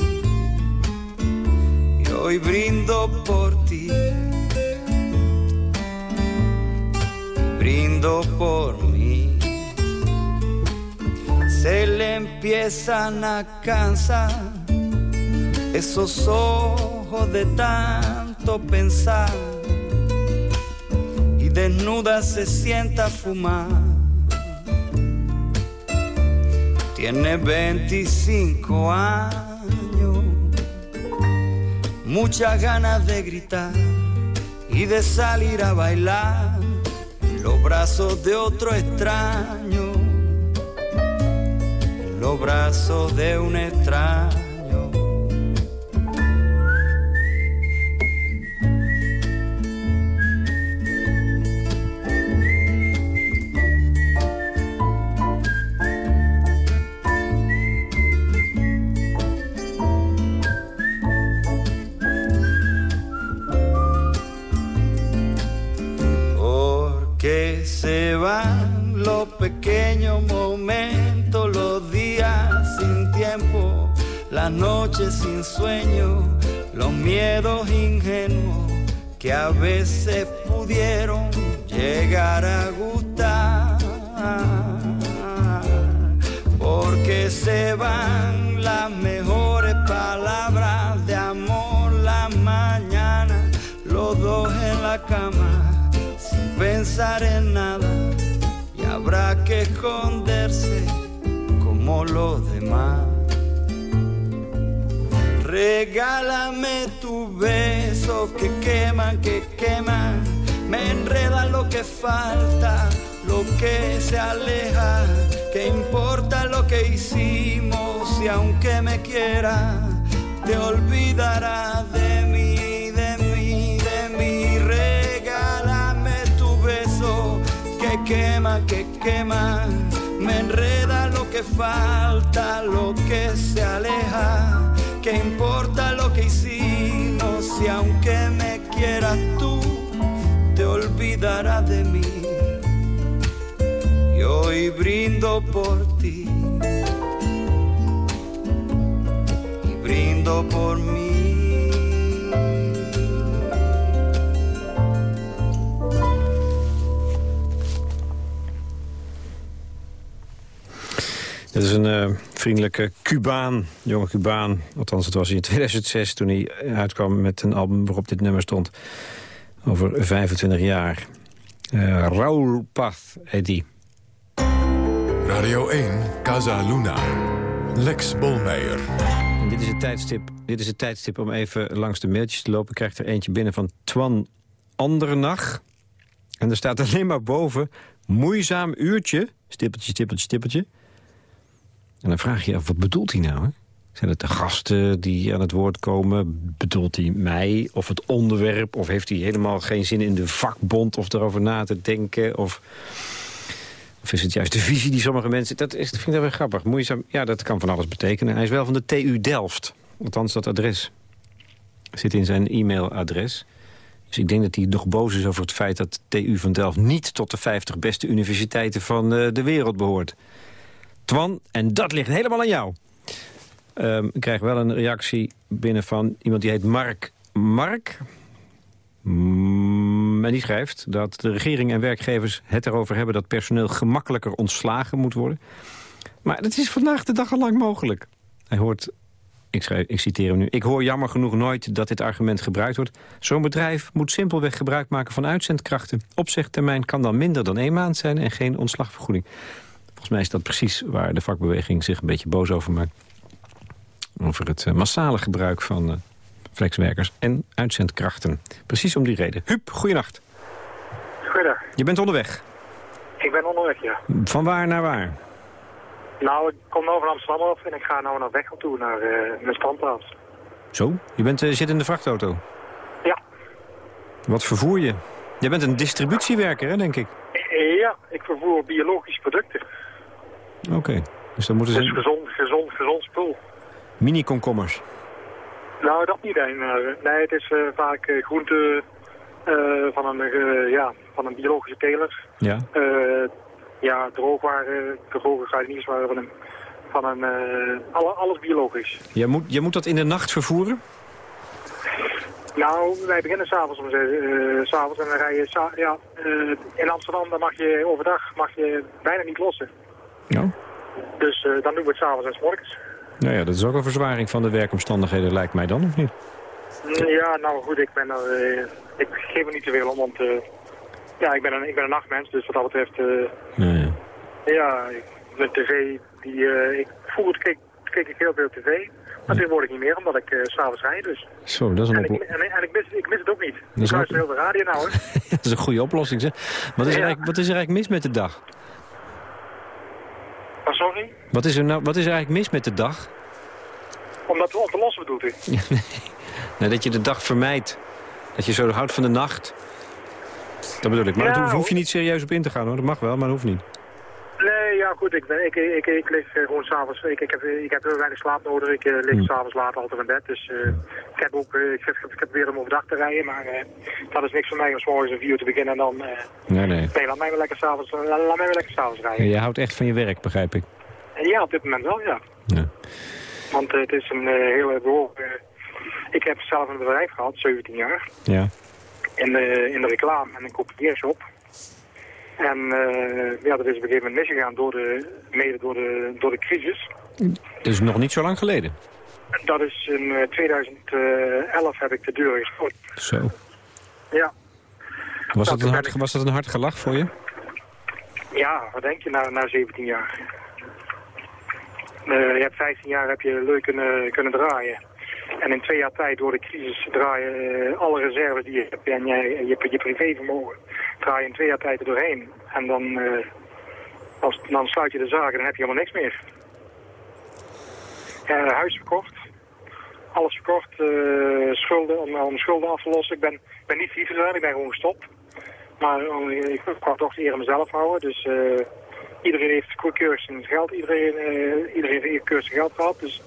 Y hoy brindo por ti. brindo por mí. Se le empiezan a cansar esos ojos de tanto pensar desnuda se sienta a fumar. Tiene 25 años, muchas ganas de gritar y de salir a bailar en los brazos de otro extraño, en los brazos de un extraño. Sueño, los miedos ingenuos que a veces pudieron llegar a gustar. Porque se van las mejores palabras de amor la mañana, los dos en la cama, sin pensar en nada, y habrá que esconderse como los demás. Regálame tu beso que queman, que queman, me enreda lo que falta, lo que se aleja, que importa lo que hicimos y aunque me quiera, te olvidará de mí, de mí, de mí. Regálame tu beso que quema, que quema, me enreda lo que falta, lo que se aleja, que importa lo que hicimos y aunque me quieras tú, te olvidarás de mí. Y brindo por ti y brindo por mí. Dit is een eh, vriendelijke Cubaan, jonge Cubaan. Althans, het was in 2006 toen hij uitkwam met een album waarop dit nummer stond. Over 25 jaar. Eh Raoul Path heet die. Radio 1, Casa Luna. Lex Bolmeijer. En dit is, het tijdstip, dit is het tijdstip om even langs de mailtjes te lopen. Ik krijg er eentje binnen van Twan Andernach. En er staat alleen maar boven... moeizaam uurtje, stippeltje, stippeltje, stippeltje. En dan vraag je je af, wat bedoelt hij nou? Hè? Zijn het de gasten die aan het woord komen? Bedoelt hij mij of het onderwerp? Of heeft hij helemaal geen zin in de vakbond of erover na te denken? Of, of is het juist de visie die sommige mensen... Dat, is, vind ik wel grappig. Moeizaam, ja, dat kan van alles betekenen. Hij is wel van de TU Delft. Althans, dat adres zit in zijn e-mailadres. Dus ik denk dat hij nog boos is over het feit dat TU van Delft... niet tot de 50 beste universiteiten van eh, de wereld behoort. Twan, en dat ligt helemaal aan jou. Ehm, ik krijg wel een reactie binnen van iemand die heet Mark. Mark? Mm, en die schrijft dat de regering en werkgevers het erover hebben... dat personeel gemakkelijker ontslagen moet worden. Maar dat is vandaag de dag al lang mogelijk. Hij hoort, ik, schrijf, ik citeer hem nu... Ik hoor jammer genoeg nooit dat dit argument gebruikt wordt. Zo'n bedrijf moet simpelweg gebruik maken van uitzendkrachten. Opzegtermijn kan dan minder dan één maand zijn... en geen ontslagvergoeding. Volgens mij is dat precies waar de vakbeweging zich een beetje boos over maakt. Over het eh, massale gebruik van eh, flexwerkers en uitzendkrachten. Precies om die reden. Huub, goeienacht. Goedendag. Je bent onderweg. Ik ben onderweg, ja. Van waar naar waar? Nou, ik kom van Amsterdam af en ik ga nou naar Wegel toe, naar eh, mijn standplaats. Zo, je bent, zit in de vrachtauto. Ja. Wat vervoer je? Jij bent een distributiewerker, hè, denk ik? Ja, ik vervoer biologische producten. Oké, dus dan moeten Dus ze gezond, gezond, gezond spul. mini-komkommers. Nou, dat niet maar, eh, nee, het is eh, vaak eh, groente van, een, ja, van een biologische teler. Ja. Ja, droogwaren, droge gardinierswaren van een... Van een alle, alles biologisch. Jij moet, jij moet dat in de nacht vervoeren? Nou, wij beginnen s'avonds om uh, s avonds en dan rij je ja, in Amsterdam dan mag je overdag mag je bijna niet lossen. Ja. Dus eh, dan doen we het s'avonds en s morgens. Nou ja, dat is ook een verzwaring van de werkomstandigheden, lijkt mij dan, of niet? Mm, Ja, nou goed, ik ben er, eh, ik geef er niet te veel om, want eh, ja, ik ben, een, ik ben een nachtmens, dus wat dat betreft, Ja, ja. ja, ik- tv, die, ik, vroeger keek, keek ik heel veel tv, maar tegenwoordig niet meer, omdat ik s s'avonds rijd, dus. Zo, dat is een, En, ik, en, en ik, mis, ik mis het ook niet. Ik luister heel de radio nou, hè. dat is een goede oplossing, zeg. Wat is, er Ja. eigenlijk, wat is er eigenlijk mis met de dag? Maar sorry, Wat is er, nou, wat is er eigenlijk mis met de dag? omdat we op te lossen bedoelt u. Nee, dat je de dag vermijdt. Dat je zo houdt van de nacht. Dat bedoel ik. Maar Ja, daar hoef, hoef je niet serieus op in te gaan, hoor. Dat mag wel, maar dat hoeft niet. Nee, ja goed, ik, ben, ik, ik, ik lig eh, gewoon s'avonds, ik, ik, heb, ik heb heel weinig slaap nodig, ik eh, lig Hmm. s'avonds laat altijd in bed, dus eh, ik heb ook, eh, ik, heb, ik heb weer om overdag te rijden, maar eh, dat is niks voor mij om s morgens om vier uur te beginnen en dan, eh, Nee, nee. nee, laat mij wel lekker s'avonds, uh, laat mij wel lekker s'avonds rijden. Je houdt echt van je werk, begrijp ik. Ja, op dit moment wel, ja. Ja. Want eh, het is een eh, hele ik heb zelf een bedrijf gehad, 17 jaar, Ja. in de, in de reclame en een kopieershop. En eh, ja, dat is op een gegeven moment misgegaan, door de, mede door de, door de crisis. Dus nog niet zo lang geleden. Dat is in eh, 2011 heb ik de deur gesloten. Zo. Ja. Was dat, een hard, was dat een hard gelach voor je? Ja, wat denk je na, na 17 jaar? Eh, je hebt 15 jaar heb je leuk kunnen, kunnen draaien. En in twee jaar tijd door de crisis draaien eh, alle reserves die je hebt en, en je, je privévermogen draai je in twee jaar tijd er doorheen. En dan, eh, als, dan sluit je de zaak en dan heb je helemaal niks meer. Huis verkocht. Alles verkocht. eh, schulden, om, om schulden af te lossen. Ik ben, ben niet gegaan, ik ben gewoon gestopt. Maar ik wou toch eer aan mezelf houden. Dus iedereen heeft keurig zijn geld. Iedereen, iedereen heeft keurig zijn geld gehad. Dus,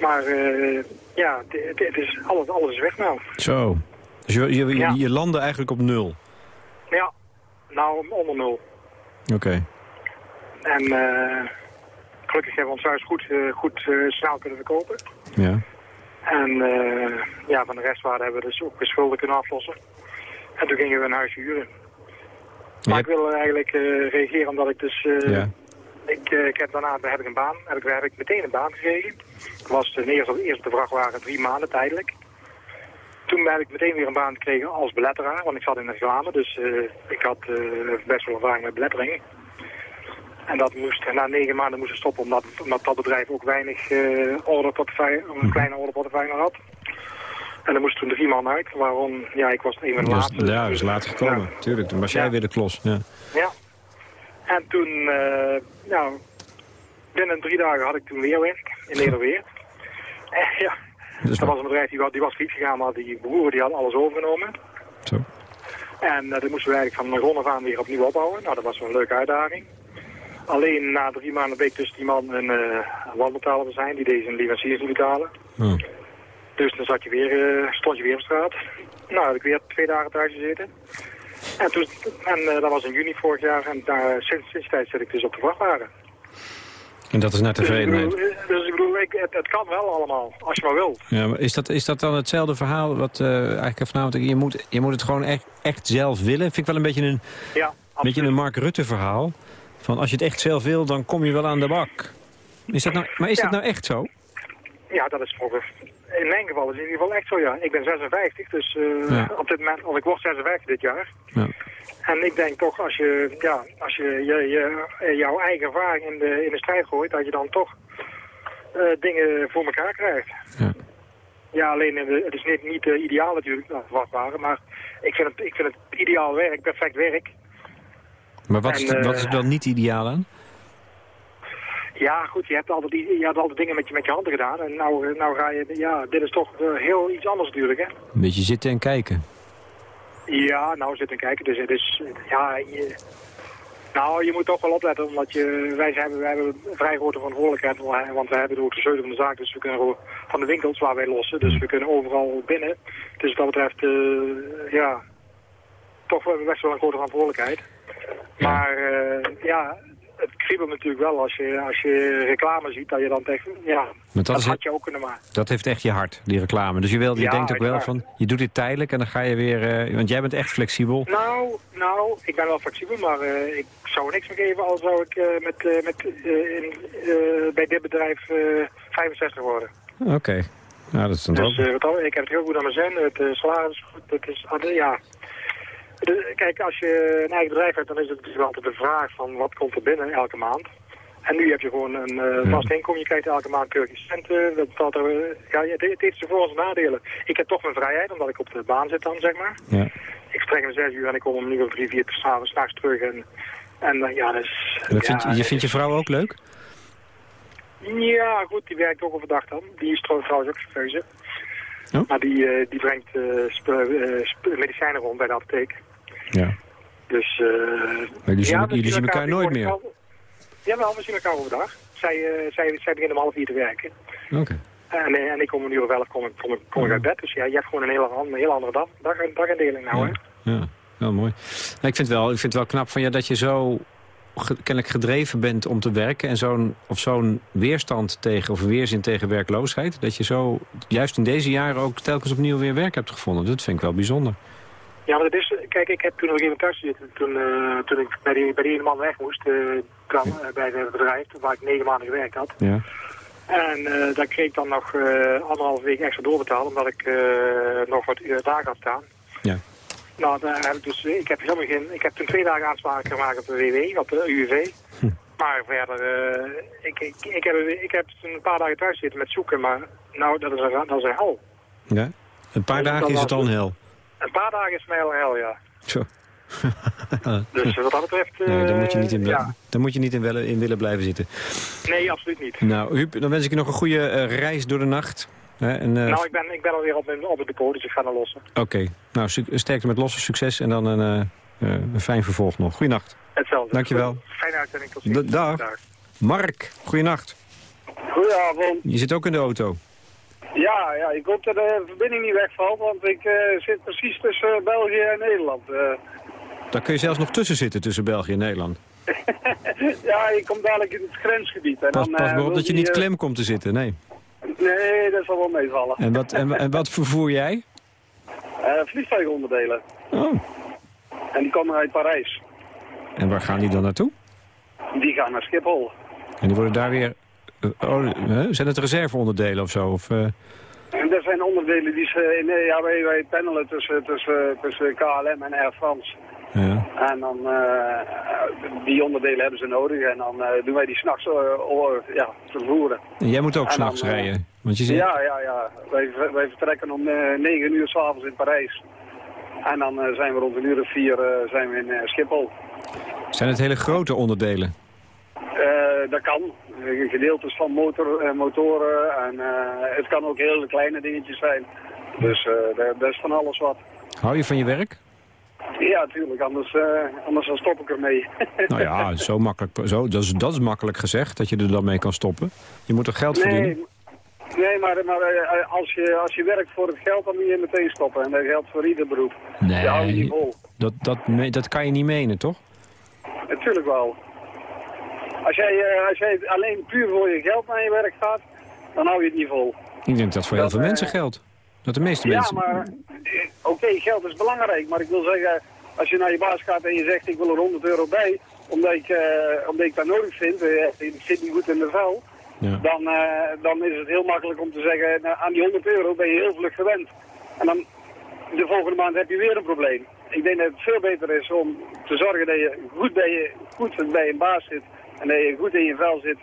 maar eh, ja, het- is, alles, alles is weg nou. Zo. Dus je, je, je, Ja. je landde eigenlijk op nul. Ja, nou onder nul. Oké. En eh, gelukkig hebben we ons huis goed, eh, goed snel kunnen verkopen. Ja. En eh, ja, van de restwaarde hebben we dus ook weer schulden kunnen aflossen. En toen gingen we een huis huren. Maar ik hebt- wil eigenlijk reageren omdat ik dus... Ja. Ik, eh, ik heb daarna heb ik een baan, heb ik, heb ik meteen een baan gekregen. Ik was de eerste, eerste vrachtwagen drie maanden tijdelijk. Toen heb ik meteen weer een baan gekregen als beletteraar, want ik zat in de reclame. Dus eh, ik had eh, best wel ervaring met belettering. En dat moest, na negen maanden moest ik stoppen, omdat, omdat dat bedrijf ook weinig orderportefeuille, een kleine orderportefeuille had. En er moesten toen drie man uit, waarom, ja, ik was een van de Ja, laatste. ja, dat is later gekomen. Tuurlijk, toen was jij Ja. weer de klos. Ja. Ja. En toen, eh, nou, binnen drie dagen had ik toen weer werk in Nederweer. Eh, ja, Dus dat was een bedrijf die, die was failliet gegaan, maar die broer die had alles overgenomen. Zo. En eh dat moesten we eigenlijk van grond af aan weer opnieuw opbouwen. Nou, dat was wel een leuke uitdaging. Alleen na drie maanden bleek dus die man een uh, wanbetaler te zijn. Die zijn leveranciers niet betalen. Oh. Dus dan zat je weer, eh, stond je weer op straat. Nou, heb ik weer twee dagen thuis gezeten. En, toen, en eh, dat was in juni vorig jaar. En daar, sinds, sinds die tijd zit ik dus op de vrachtwagen. En dat is naar Dus ik tevredenheid. bedoel, eh, dus ik bedoel ik, het, het kan wel allemaal, als je maar wilt. Ja, maar is, dat, is dat dan hetzelfde verhaal wat eh, eigenlijk vanavond... Je moet, je moet het gewoon echt, echt zelf willen. Vind ik wel een beetje een, Ja, beetje een Mark Rutte verhaal. Van als je het echt zelf wil, dan kom je wel aan de bak. Is dat nou, maar is Ja. dat nou echt zo? Ja, dat is vroeger. In mijn geval is het in ieder geval echt zo, ja. Ik ben 56, dus eh, Ja. op dit moment, of ik word 56 dit jaar. Ja. En ik denk toch, als je, ja, als je, je, je eh, jouw eigen ervaring in de, in de strijd gooit, dat je dan toch eh, dingen voor elkaar krijgt. Ja. Ja, alleen het is niet, niet ideaal natuurlijk, nou, wachtbare, maar ik vind, het, ik vind het ideaal werk, perfect werk. Maar wat, is, En, wat is er dan niet ideaal aan? Ja, goed, je hebt altijd, die- je hebt altijd dingen met je, met je handen gedaan. En nou, eh, nou ga je, ja, dit is toch eh, heel iets anders natuurlijk, hè. Een beetje zitten en kijken. Ja, nou zit en kijken. Dus het is, ja, je, nou, je moet toch wel opletten, omdat je, wij, zijn, wij hebben een vrij grote verantwoordelijkheid, want wij hebben ook de sleutel van de zaak, dus we kunnen van de winkels waar wij lossen, dus we kunnen overal binnen. Dus wat dat betreft, eh, ja, toch wel best wel een grote verantwoordelijkheid. Maar ja, het kriebelt natuurlijk wel als je, als je reclame ziet, dat je dan denkt, ja, dat had je ook kunnen maken. Dat heeft echt je hart, die reclame. Dus je, wil, je Ja, denkt ook wel van, je doet dit tijdelijk en dan ga je weer... eh, want jij bent echt flexibel. Nou, nou, ik ben wel flexibel, maar eh, ik zou niks meer geven als zou ik eh, met, met, in, bij dit bedrijf eh, 65 worden. Oké. Nou, dat is dan Dus ook. al- ik heb het heel goed aan mijn zin, het salaris is goed, het is, ah, ja. De- kijk, als je een eigen bedrijf hebt, dan is het natuurlijk altijd de vraag van wat komt er binnen elke maand. En nu heb je gewoon een Ja. vast inkomen, je krijgt elke maand keurig centen. Dat, dat, er, ja, het, het heeft zijn voor- en nadelen. Ik heb toch mijn vrijheid, omdat ik op de baan zit dan, zeg maar. Ja. Ik vertrek om zes uur en ik kom om nu om drie, vier s'avonds s'nachts terug. En, en eh, ja, dus... En dat vind, ja, je, je vindt je vrouw ook leuk? Ja, goed, die werkt ook overdag dan. Die is trouw- trouwens ook chauffeuse. Oh. Maar die, eh, die brengt medicijnen rond bij de apotheek. Ja. Dus... eh Maar jullie zien, ja, jullie zien elkaar nooit meer? tegenwoordig wel- Jawel, we zien elkaar overdag. Zij, eh, zij, zij begint om half vier te werken. Oké. En, eh, en ik kom om een uur of elf kom, ik- kom, ik- kom ik uit bed. Dus ja, je hebt gewoon een hele, een hele andere dag, dag, dagindeling nou, hè. Ja, ja. wel mooi. Nou, ik, vind wel, ik vind het wel knap van je dat je zo ge- kennelijk gedreven bent om te werken... en zo'n of zo'n weerstand tegen, of weerzin tegen werkloosheid... dat je zo juist in deze jaren ook telkens opnieuw weer werk hebt gevonden. Dat vind ik wel bijzonder. Ja, maar dat is, kijk, ik heb toen nog even thuis gezeten. Toen, eh, toen ik bij die, bij die ene man weg moest, eh, kwam, eh, bij het bedrijf, waar ik negen maanden gewerkt had. Ja. En daar kreeg ik dan nog anderhalf week extra doorbetaald, omdat ik nog wat uur dagen had staan. Ja. Nou, daar heb ik, dus, ik, heb helemaal geen, ik heb toen twee dagen aanspraak gemaakt op de WW, op de UWV. Maar verder, ik, ik, ik, heb, ik heb een paar dagen thuis zitten met zoeken, maar nou, dat is een, dat is een hel. ja. Een paar Dus dagen is het al een hel. Een paar dagen is mij al een hel, ja. Zo. Dus wat dat betreft... Nee, daar moet je niet in, eh, bl- ja. daar moet je niet in, willen, in willen blijven zitten. Nee, absoluut niet. Nou, Huub, dan wens ik je nog een goede eh, reis door de nacht. Hè, en, eh, Nou, ik ben, ik ben alweer op, mijn- op het depot, dus ik ga naar lossen. Oké, nou, sterkte met losse succes en dan een, eh, eh, een fijn vervolg nog. Goeienacht. Hetzelfde. Dankjewel. Fijne uitzending, tot ziens. D- dag. Mark, goeienacht. Goedenavond. Je zit ook in de auto. Ja, ja, ik hoop dat de verbinding niet wegvalt, want ik eh, zit precies tussen eh, België en Nederland. Eh, Daar kun je zelfs nog tussen zitten, tussen België en Nederland. ja, ik kom dadelijk in het grensgebied. En Pas, dan, pas maar op dat je niet klem komt te zitten, nee. Nee, dat zal wel meevallen. En wat, en, en wat vervoer jij? Vliegtuigonderdelen. Oh. En die komen uit Parijs. En waar gaan die dan naartoe? Die gaan naar Schiphol. En die worden daar weer... eh, oh, zijn het reserveonderdelen of zo? Of, eh, En dat zijn onderdelen die ze... In, ja, wij, wij pendelen tussen, tussen, tussen KLM en Air France. ja. En dan, eh, die onderdelen hebben ze nodig. En dan doen wij die s'nachts uh, ja, vervoeren. En jij moet ook s'nachts rijden. Want je zit... Ja, ja, ja. Wij, wij vertrekken om eh 9 uur s'avonds in Parijs. En dan zijn we rond een uur of vier zijn we in Schiphol. Zijn het hele grote onderdelen? Eh, dat kan. Eh, Gedeeltes van motor, eh, motoren. En het kan ook hele kleine dingetjes zijn. Dus daar- is van alles wat. Hou je van je werk? Ja, tuurlijk. Anders, anders dan stop ik ermee. Nou ja, zo makkelijk, zo, dat, is, dat is makkelijk gezegd, dat je er dan mee kan stoppen. Je moet er geld verdienen. Nee, maar, maar als, je, als je werkt voor het geld, dan moet je meteen stoppen. En dat geldt voor ieder beroep. Nee. Je houdt je niet vol. Dat, dat, dat kan je niet menen, toch? Natuurlijk wel. Als jij, eh, als jij alleen puur voor je geld naar je werk gaat, dan hou je het niet vol. Ik denk dat voor heel veel eh, mensen geldt. Dat de meeste Ja, mensen... maar eh, oké, geld is belangrijk. Maar ik wil zeggen, als je naar je baas gaat en je zegt ik wil er 100 euro bij, omdat ik, omdat ik dat nodig vind, eh, ik zit niet goed in de vel, Ja. dan, dan is het heel makkelijk om te zeggen, nou, aan die 100 euro ben je heel vlug gewend. En dan de volgende maand heb je weer een probleem. Ik denk dat het veel beter is om te zorgen dat je goed bij je, goed bij een baas zit en dat je goed in je vel zit.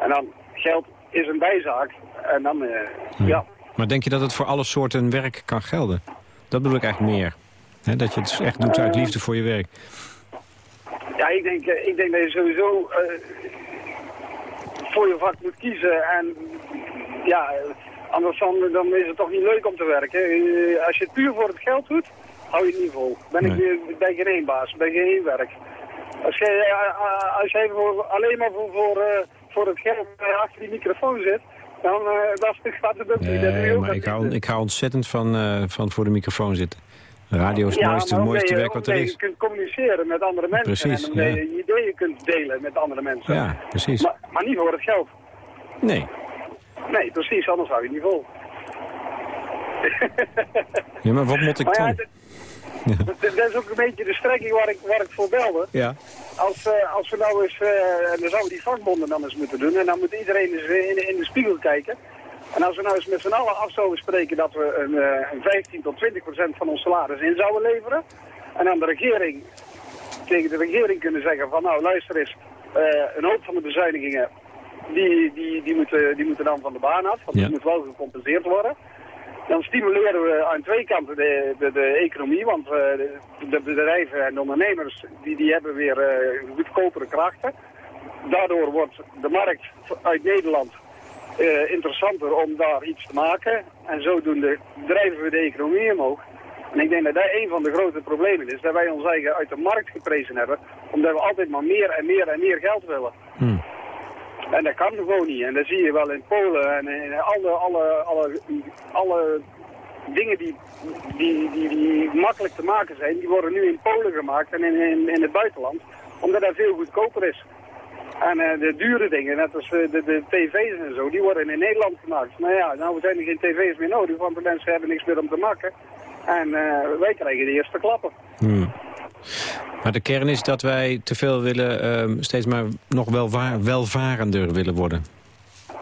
En dan geld is een bijzaak. En dan, eh, ja. Maar denk je dat het voor alle soorten werk kan gelden? Dat bedoel ik eigenlijk meer. Dat je het echt doet uit liefde voor je werk. Ja, ik denk, eh, ik denk dat je sowieso eh, voor je vak moet kiezen. En ja, eh, anders dan, dan is het toch niet leuk om te werken. Eh, Als je het puur voor het geld doet, hou je het niet vol. Ben ik Nee. je geen baas, ben je geen werk. Als jij, eh, eh, als jij voor, alleen maar voor, voor, eh, voor het geld achter die microfoon zit, dan dat gaat het ook niet. Nee, maar ik hou, ik hou ontzettend van, van voor de microfoon zitten. Radio is het Ja, mooiste, mooiste werk wat er is. je kunt communiceren met andere mensen Precies, en ja. je ideeën kunt delen met andere mensen. Ja, precies. Maar, maar niet voor het geld. Nee. Nee, precies, anders hou je het niet vol. Ja, maar wat moet ik Maar dan? Dat, dat- dat is ook een beetje de strekking waar ik, waar ik voor belde. Ja. Als, eh, als we nou eens, eh, en dan zouden die vakbonden dan eens moeten doen. En dan moet iedereen eens in, de- in de spiegel kijken. En als we nou eens met z'n allen af zouden spreken dat we een, eh, een 15 tot 20 procent van ons salaris in zouden leveren. En dan de regering, tegen de regering kunnen zeggen van nou luister eens, eh, een hoop van de bezuinigingen die, die, die, moeten, die moeten dan van de baan af. Want Ja. die moet wel gecompenseerd worden. Dan stimuleren we aan twee kanten de, de, de economie, want eh, de, de bedrijven en de ondernemers die, die hebben weer eh, goedkopere krachten. Daardoor wordt de markt uit Nederland eh, interessanter om daar iets te maken. En zodoende drijven we de economie omhoog. En ik denk dat dat een van de grote problemen is, dat wij ons eigen uit de markt geprezen hebben, omdat we altijd maar meer en meer en meer geld willen. Hm. En dat kan gewoon niet. En dat zie je wel in Polen en in alle, alle, alle, alle dingen die, die, die, die makkelijk te maken zijn, die worden nu in Polen gemaakt en in, in, het buitenland. Omdat dat veel goedkoper is. En eh, de dure dingen, net als eh, de, de tv's en zo, die worden in Nederland gemaakt. Nou ja, nou zijn er geen tv's meer nodig, want de mensen hebben niks meer om te maken. En eh, wij krijgen de eerste klappen. Hmm. Maar de kern is dat wij te veel willen, ehm, steeds maar nog welva welvarender willen worden.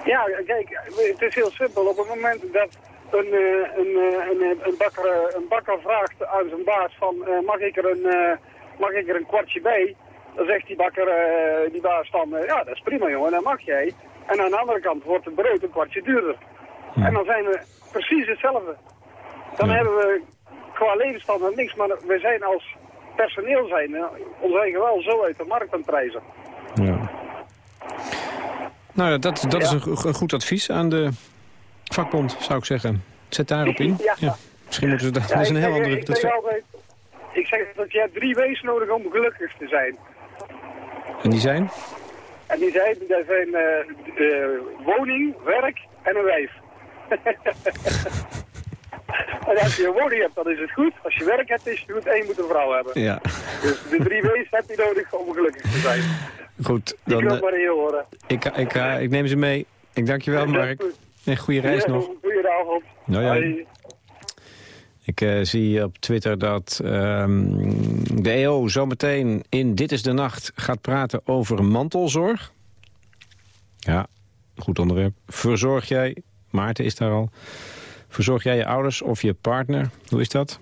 Ja, kijk, het is heel simpel. Op het moment dat een, eh, een, eh, een, een, bakker, eh, een bakker vraagt aan zijn baas van eh, mag, ik er een, eh, mag ik er een kwartje bij? Dan zegt die bakker, eh, die baas dan, eh, ja dat is prima jongen, dat mag jij. En aan de andere kant wordt het brood een kwartje duurder. En dan zijn we precies hetzelfde. Dan hebben we qua levensstandaard niks, maar we zijn als personeel zijn ons eigen wel zo uit de markt aan prijzen. Ja. Nou, ja, dat, dat is een, go- een goed advies aan de vakbond, zou ik zeggen. Zet daarop in. Ja. Misschien moeten ze dat... Dat is een heel andere... Ik dat altijd, ik zeg dat je hebt drie W's nodig om gelukkig te zijn. En die zijn? En die zijn, dat zijn eh, eh, woning, werk en een wijf. als je een woning hebt, dan is het goed. Als je werk hebt, is het goed. En je moet een vrouw hebben. Ja. Dus de drie W's heb je nodig om gelukkig te zijn. Goed, dan... wil eh, maar heel horen. ik, ik, ik neem ze mee. Ik dank je wel, Ja, Mark. goed. En goede reis Ja, nog. Goedenavond. Nou ja. Ik eh, zie op Twitter dat ehm, de EO zometeen in Dit is de Nacht gaat praten over mantelzorg. Ja, goed onderwerp. Verzorg jij, Maarten is daar al, verzorg jij je ouders of je partner? Hoe is dat?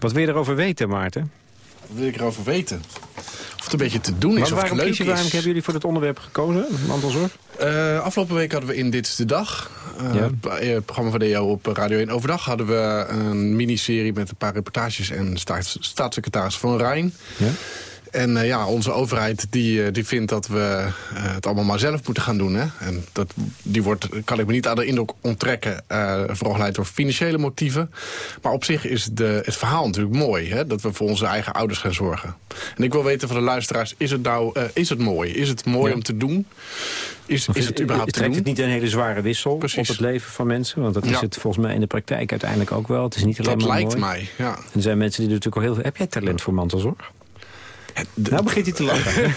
Wat wil je erover weten, Maarten? Wat wil ik erover weten? Of het een beetje te doen is, of het waarom, leuk je, is. waarom hebben jullie voor dit onderwerp gekozen, mantelzorg? Eh, afgelopen week hadden we in Dit is de Dag, eh, Ja. het eh, het programma van de EO op Radio 1 Overdag... hadden we een miniserie met een paar reportages en staats, staatssecretaris Van Rijn. Ja? En eh, ja, onze overheid die, eh, die vindt dat we eh, het allemaal maar zelf moeten gaan doen. Hè? En dat, die wordt, kan ik me niet aan de indruk onttrekken, eh vooral geleid door financiële motieven. Maar op zich is de, het verhaal natuurlijk mooi, hè? dat we voor onze eigen ouders gaan zorgen. En ik wil weten van de luisteraars, is het nou is het mooi? Is het mooi Ja. om te doen? Is, is het überhaupt te trekt doen? het niet een hele zware wissel Precies. op het leven van mensen? Want dat is Ja. het volgens mij in de praktijk uiteindelijk ook wel. Het is niet alleen Dat maar lijkt mooi. mij, ja. En er zijn mensen die er natuurlijk al heel veel... Heb jij talent voor mantelzorg? Nou begint hij te lachen.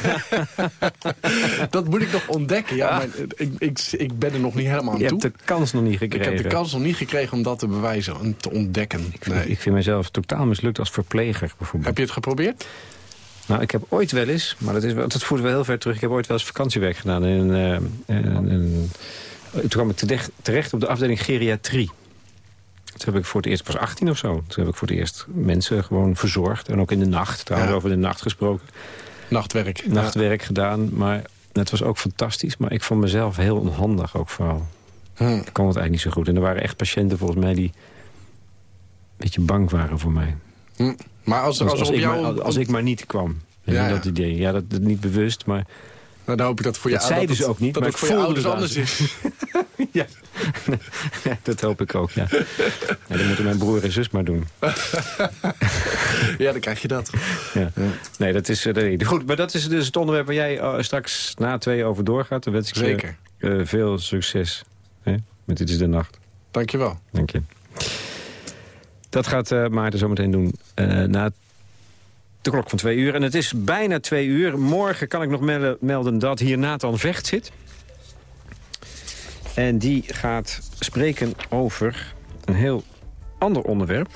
Dat moet ik nog ontdekken. Ja, maar ik, ik, ik ben er nog niet helemaal aan Je toe. hebt de kans nog niet Ik gekregen. heb de kans nog niet gekregen om dat te bewijzen en te ontdekken. Ik vind, Nee. ik vind mezelf totaal mislukt als verpleger, bijvoorbeeld. Heb je het geprobeerd? Nou, ik heb ooit wel eens, maar dat, is dat voert wel heel ver terug... ik heb ooit wel eens vakantiewerk gedaan. In, eh, toen kwam ik terecht, terecht op de afdeling geriatrie. Toen heb ik voor het eerst, ik was 18 of zo... toen heb ik voor het eerst mensen gewoon verzorgd. En ook in de nacht, trouwens Ja. over de nacht gesproken. Nachtwerk. Nachtwerk gedaan, maar het was ook fantastisch. Maar ik vond mezelf heel onhandig ook vooral. Ja. Hm. Ik kon het eigenlijk niet zo goed. En er waren echt patiënten volgens mij die een beetje bang waren voor mij. Hm. Maar als, Als, als, als, op ik, jou... maar, als ik maar niet kwam. Ja. dat idee. Ja, dat, dat niet bewust, maar... Nou, dan hoop ik dat voor je Dat zeiden ze het- ook niet, Dat maar het ik voor je ouders dat. anders is. ja. Ja, dat hoop ik ook, ja. ja. Dat moeten mijn broer en zus maar doen. ja, dan krijg je dat. Ja. Nee, dat is... eh, nee. Goed, maar dat is dus het onderwerp waar jij eh, straks na twee over doorgaat. Dan wens ik je Zeker. eh, veel succes. Hè? Met Dit is de Nacht. Dankjewel. Dank je. Dat gaat Maarten zometeen doen na de klok van twee uur. En het is bijna twee uur. Morgen kan ik nog mel- melden dat hier Nathan Vecht zit. En die gaat spreken over een heel ander onderwerp.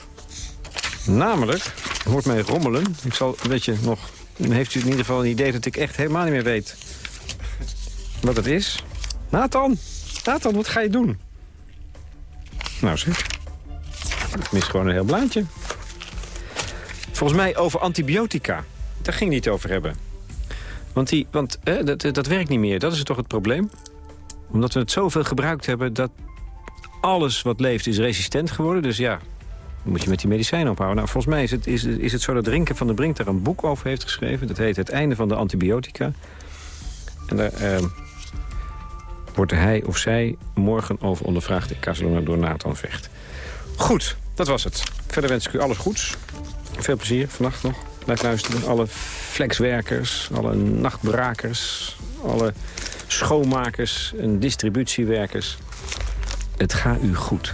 Namelijk, hoort mij rommelen. Ik zal een beetje nog... Heeft u in ieder geval een idee dat ik echt helemaal niet meer weet wat het is. Nathan, Nathan, wat ga je doen? Nou zeg. Ik mis gewoon een heel blaadje. Volgens mij over antibiotica. Daar ging hij over hebben. Want, die, want dat, dat werkt niet meer. Dat is toch het probleem? Omdat we het zoveel gebruikt hebben... dat alles wat leeft is resistent geworden. Dus ja, moet je met die medicijnen ophouden. Nou, volgens mij is het, is, is het zo dat Rinke van der Brink daar een boek over heeft geschreven. Dat heet Het einde van de antibiotica. En daar eh, wordt hij of zij morgen over ondervraagd in Casaluna door Nathan Vecht. Goed, dat was het. Verder wens ik u alles goeds. Veel plezier vannacht nog. Blijf luisteren. Alle flexwerkers, alle nachtbrakers, alle schoonmakers en distributiewerkers. Het gaat u goed.